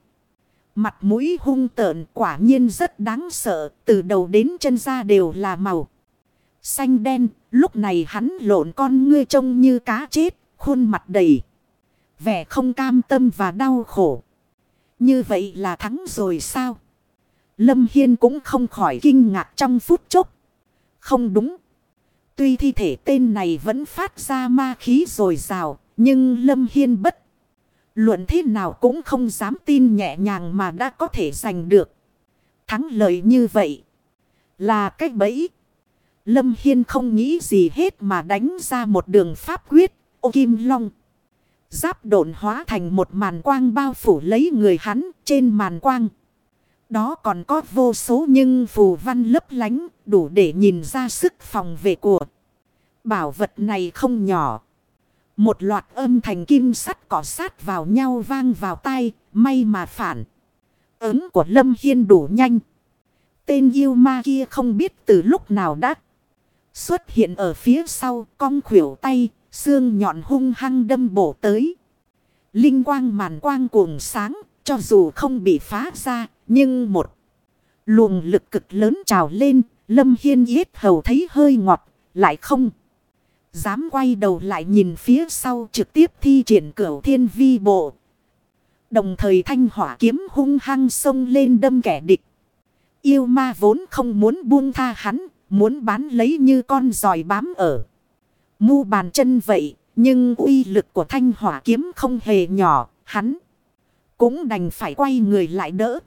Mặt mũi hung tợn quả nhiên rất đáng sợ. Từ đầu đến chân ra đều là màu. Xanh đen. Lúc này hắn lộn con ngươi trông như cá chết. Khuôn mặt đầy. Vẻ không cam tâm và đau khổ. Như vậy là thắng rồi sao? Lâm Hiên cũng không khỏi kinh ngạc trong phút chốc. Không đúng. Tuy thi thể tên này vẫn phát ra ma khí rồi rào. Nhưng Lâm Hiên bất. Luận thế nào cũng không dám tin nhẹ nhàng mà đã có thể giành được. Thắng lợi như vậy. Là cách bẫy. Lâm Hiên không nghĩ gì hết mà đánh ra một đường pháp quyết, ô kim long. Giáp độn hóa thành một màn quang bao phủ lấy người hắn trên màn quang. Đó còn có vô số nhưng phù văn lấp lánh đủ để nhìn ra sức phòng vệ của. Bảo vật này không nhỏ. Một loạt âm thành kim sắt cỏ sát vào nhau vang vào tai, may mà phản. Ứng của Lâm Hiên đủ nhanh. Tên yêu ma kia không biết từ lúc nào đã xuất hiện ở phía sau cong khuỷu tay, xương nhọn hung hăng đâm bổ tới. Linh quang màn quang cuồng sáng, cho dù không bị phá ra, nhưng một luồng lực cực lớn trào lên, Lâm Hiên yết hầu thấy hơi ngọt, lại không. Dám quay đầu lại nhìn phía sau trực tiếp thi triển cửu thiên vi bộ. Đồng thời thanh hỏa kiếm hung hăng sông lên đâm kẻ địch. Yêu ma vốn không muốn buông tha hắn, muốn bán lấy như con giòi bám ở. Mu bàn chân vậy, nhưng uy lực của thanh hỏa kiếm không hề nhỏ, hắn cũng đành phải quay người lại đỡ.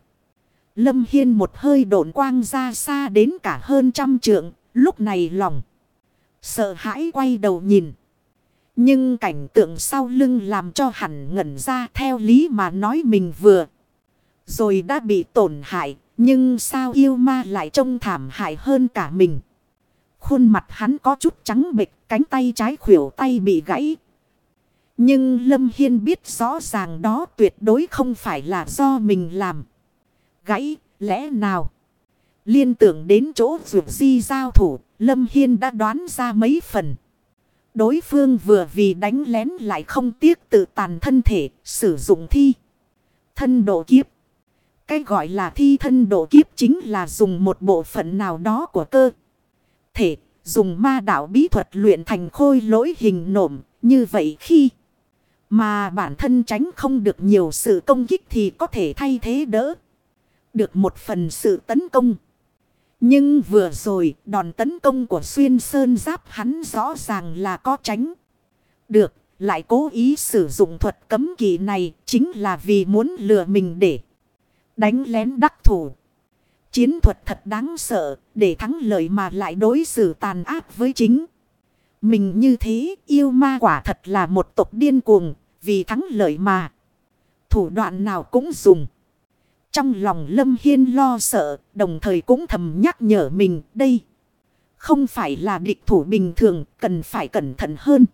Lâm Hiên một hơi độn quang ra xa đến cả hơn trăm trượng, lúc này lòng. Sợ hãi quay đầu nhìn. Nhưng cảnh tượng sau lưng làm cho hẳn ngẩn ra theo lý mà nói mình vừa. Rồi đã bị tổn hại, nhưng sao yêu ma lại trông thảm hại hơn cả mình. Khuôn mặt hắn có chút trắng bệch, cánh tay trái khuỷu tay bị gãy. Nhưng Lâm Hiên biết rõ ràng đó tuyệt đối không phải là do mình làm. Gãy, lẽ nào? Liên tưởng đến chỗ vượt di giao thủ, Lâm Hiên đã đoán ra mấy phần. Đối phương vừa vì đánh lén lại không tiếc tự tàn thân thể, sử dụng thi. Thân độ kiếp. Cái gọi là thi thân độ kiếp chính là dùng một bộ phận nào đó của cơ. Thể, dùng ma đạo bí thuật luyện thành khôi lỗi hình nổm, như vậy khi mà bản thân tránh không được nhiều sự công kích thì có thể thay thế đỡ. Được một phần sự tấn công. Nhưng vừa rồi đòn tấn công của xuyên sơn giáp hắn rõ ràng là có tránh. Được, lại cố ý sử dụng thuật cấm kỵ này chính là vì muốn lừa mình để đánh lén đắc thủ. Chiến thuật thật đáng sợ, để thắng lợi mà lại đối xử tàn ác với chính. Mình như thế, yêu ma quả thật là một tộc điên cuồng, vì thắng lợi mà. Thủ đoạn nào cũng dùng. Trong lòng Lâm Hiên lo sợ, đồng thời cũng thầm nhắc nhở mình đây. Không phải là địch thủ bình thường, cần phải cẩn thận hơn.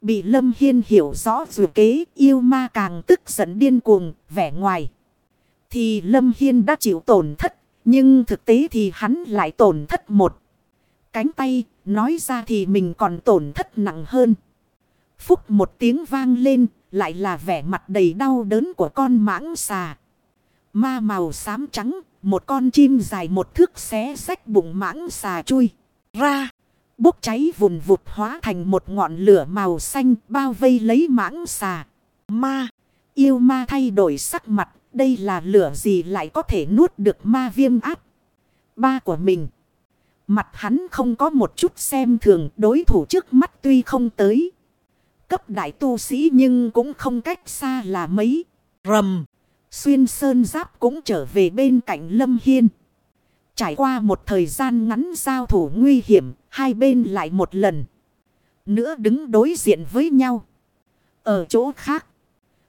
Bị Lâm Hiên hiểu rõ dù kế yêu ma càng tức giận điên cuồng, vẻ ngoài. Thì Lâm Hiên đã chịu tổn thất, nhưng thực tế thì hắn lại tổn thất một. Cánh tay, nói ra thì mình còn tổn thất nặng hơn. Phúc một tiếng vang lên, lại là vẻ mặt đầy đau đớn của con mãng xà. Ma màu xám trắng, một con chim dài một thước xé sách bụng mãng xà chui ra. Bốc cháy vùn vụt hóa thành một ngọn lửa màu xanh bao vây lấy mãng xà. Ma, yêu ma thay đổi sắc mặt, đây là lửa gì lại có thể nuốt được ma viêm áp. Ba của mình. Mặt hắn không có một chút xem thường đối thủ trước mắt tuy không tới. Cấp đại tu sĩ nhưng cũng không cách xa là mấy. Rầm. Xuyên sơn giáp cũng trở về bên cạnh Lâm Hiên. Trải qua một thời gian ngắn giao thủ nguy hiểm, hai bên lại một lần. Nữa đứng đối diện với nhau. Ở chỗ khác,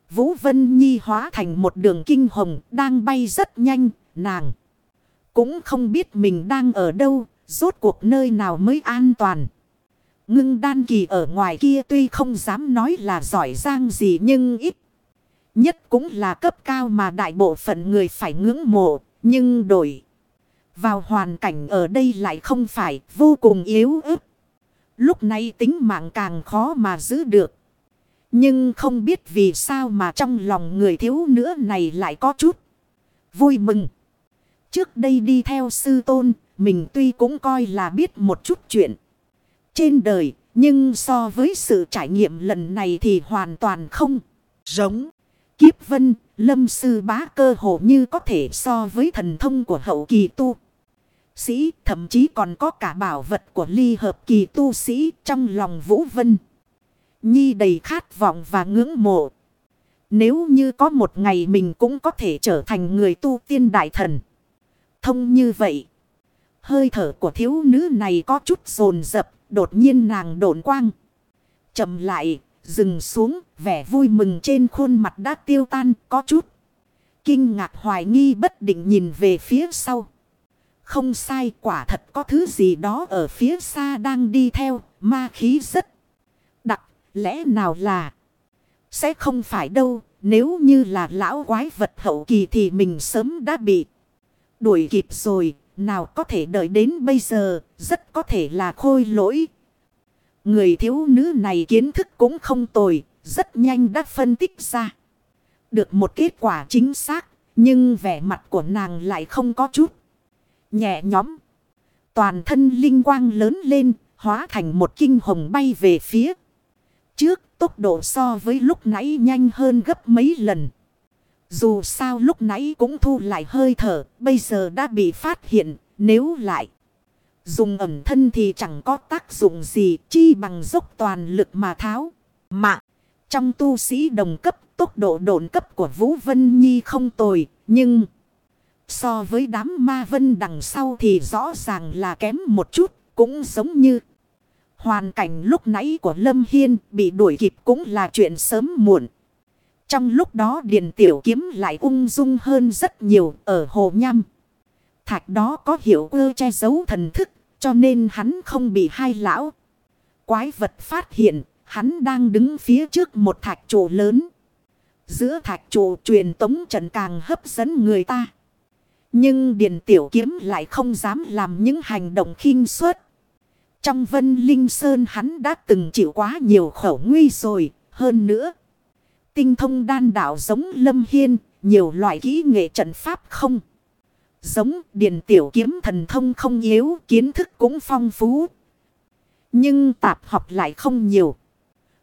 Vũ Vân Nhi hóa thành một đường kinh hồng đang bay rất nhanh, nàng. Cũng không biết mình đang ở đâu, rốt cuộc nơi nào mới an toàn. Ngưng đan kỳ ở ngoài kia tuy không dám nói là giỏi giang gì nhưng ít. Nhất cũng là cấp cao mà đại bộ phận người phải ngưỡng mộ, nhưng đổi. Vào hoàn cảnh ở đây lại không phải vô cùng yếu ớt. Lúc này tính mạng càng khó mà giữ được. Nhưng không biết vì sao mà trong lòng người thiếu nữa này lại có chút vui mừng. Trước đây đi theo sư tôn, mình tuy cũng coi là biết một chút chuyện trên đời, nhưng so với sự trải nghiệm lần này thì hoàn toàn không giống. Kiếp vân, lâm sư bá cơ hồ như có thể so với thần thông của hậu kỳ tu. Sĩ thậm chí còn có cả bảo vật của ly hợp kỳ tu sĩ trong lòng vũ vân. Nhi đầy khát vọng và ngưỡng mộ. Nếu như có một ngày mình cũng có thể trở thành người tu tiên đại thần. Thông như vậy. Hơi thở của thiếu nữ này có chút rồn rập, đột nhiên nàng đổn quang. chậm lại, dừng xuống, vẻ vui mừng trên khuôn mặt đã tiêu tan, có chút. Kinh ngạc hoài nghi bất định nhìn về phía sau. Không sai quả thật có thứ gì đó ở phía xa đang đi theo, ma khí rất lẽ nào là... Sẽ không phải đâu, nếu như là lão quái vật hậu kỳ thì mình sớm đã bị đuổi kịp rồi, nào có thể đợi đến bây giờ, rất có thể là khôi lỗi. Người thiếu nữ này kiến thức cũng không tồi, rất nhanh đã phân tích ra. Được một kết quả chính xác, nhưng vẻ mặt của nàng lại không có chút. Nhẹ nhóm. Toàn thân linh quang lớn lên, hóa thành một kinh hồng bay về phía. Trước, tốc độ so với lúc nãy nhanh hơn gấp mấy lần. Dù sao lúc nãy cũng thu lại hơi thở, bây giờ đã bị phát hiện, nếu lại dùng ẩm thân thì chẳng có tác dụng gì, chi bằng dốc toàn lực mà tháo. Mạng, trong tu sĩ đồng cấp, tốc độ độn cấp của Vũ Vân Nhi không tồi, nhưng so với đám ma vân đằng sau thì rõ ràng là kém một chút, cũng giống như hoàn cảnh lúc nãy của Lâm Hiên bị đuổi kịp cũng là chuyện sớm muộn. Trong lúc đó Điền Tiểu Kiếm lại ung dung hơn rất nhiều ở Hồ Nham. Thạch đó có hiệu ơ che giấu thần thức, cho nên hắn không bị hai lão. Quái vật phát hiện, hắn đang đứng phía trước một thạch trụ lớn. Giữa thạch trụ truyền tống trận càng hấp dẫn người ta. Nhưng Điền Tiểu Kiếm lại không dám làm những hành động khinh suất. Trong Vân Linh Sơn hắn đã từng chịu quá nhiều khẩu nguy rồi, hơn nữa. Tinh thông đan đạo giống Lâm Hiên, nhiều loại kỹ nghệ trận pháp không. Giống Điền Tiểu Kiếm thần thông không yếu, kiến thức cũng phong phú. Nhưng tạp học lại không nhiều.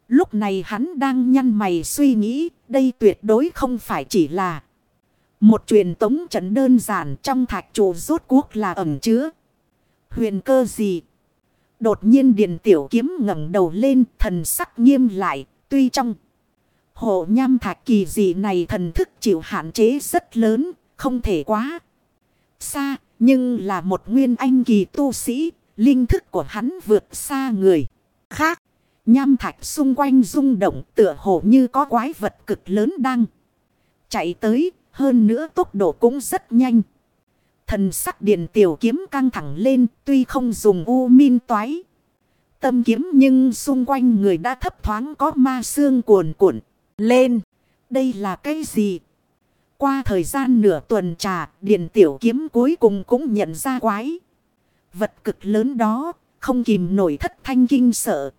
Lúc này hắn đang nhăn mày suy nghĩ, đây tuyệt đối không phải chỉ là một truyền tống trận đơn giản trong thạch trụ rốt cuộc là ẩm chứa. Huyền cơ gì? Đột nhiên Điền Tiểu Kiếm ngẩng đầu lên thần sắc nghiêm lại, tuy trong hộ nham thạch kỳ dị này thần thức chịu hạn chế rất lớn, không thể quá xa, nhưng là một nguyên anh kỳ tu sĩ, linh thức của hắn vượt xa người khác. Nham thạch xung quanh rung động tựa hồ như có quái vật cực lớn đang chạy tới, hơn nữa tốc độ cũng rất nhanh. Thần sắc điện tiểu kiếm căng thẳng lên tuy không dùng u min toái. Tâm kiếm nhưng xung quanh người đã thấp thoáng có ma xương cuồn cuộn lên. Đây là cái gì? Qua thời gian nửa tuần trà, điện tiểu kiếm cuối cùng cũng nhận ra quái. Vật cực lớn đó, không kìm nổi thất thanh kinh sợ,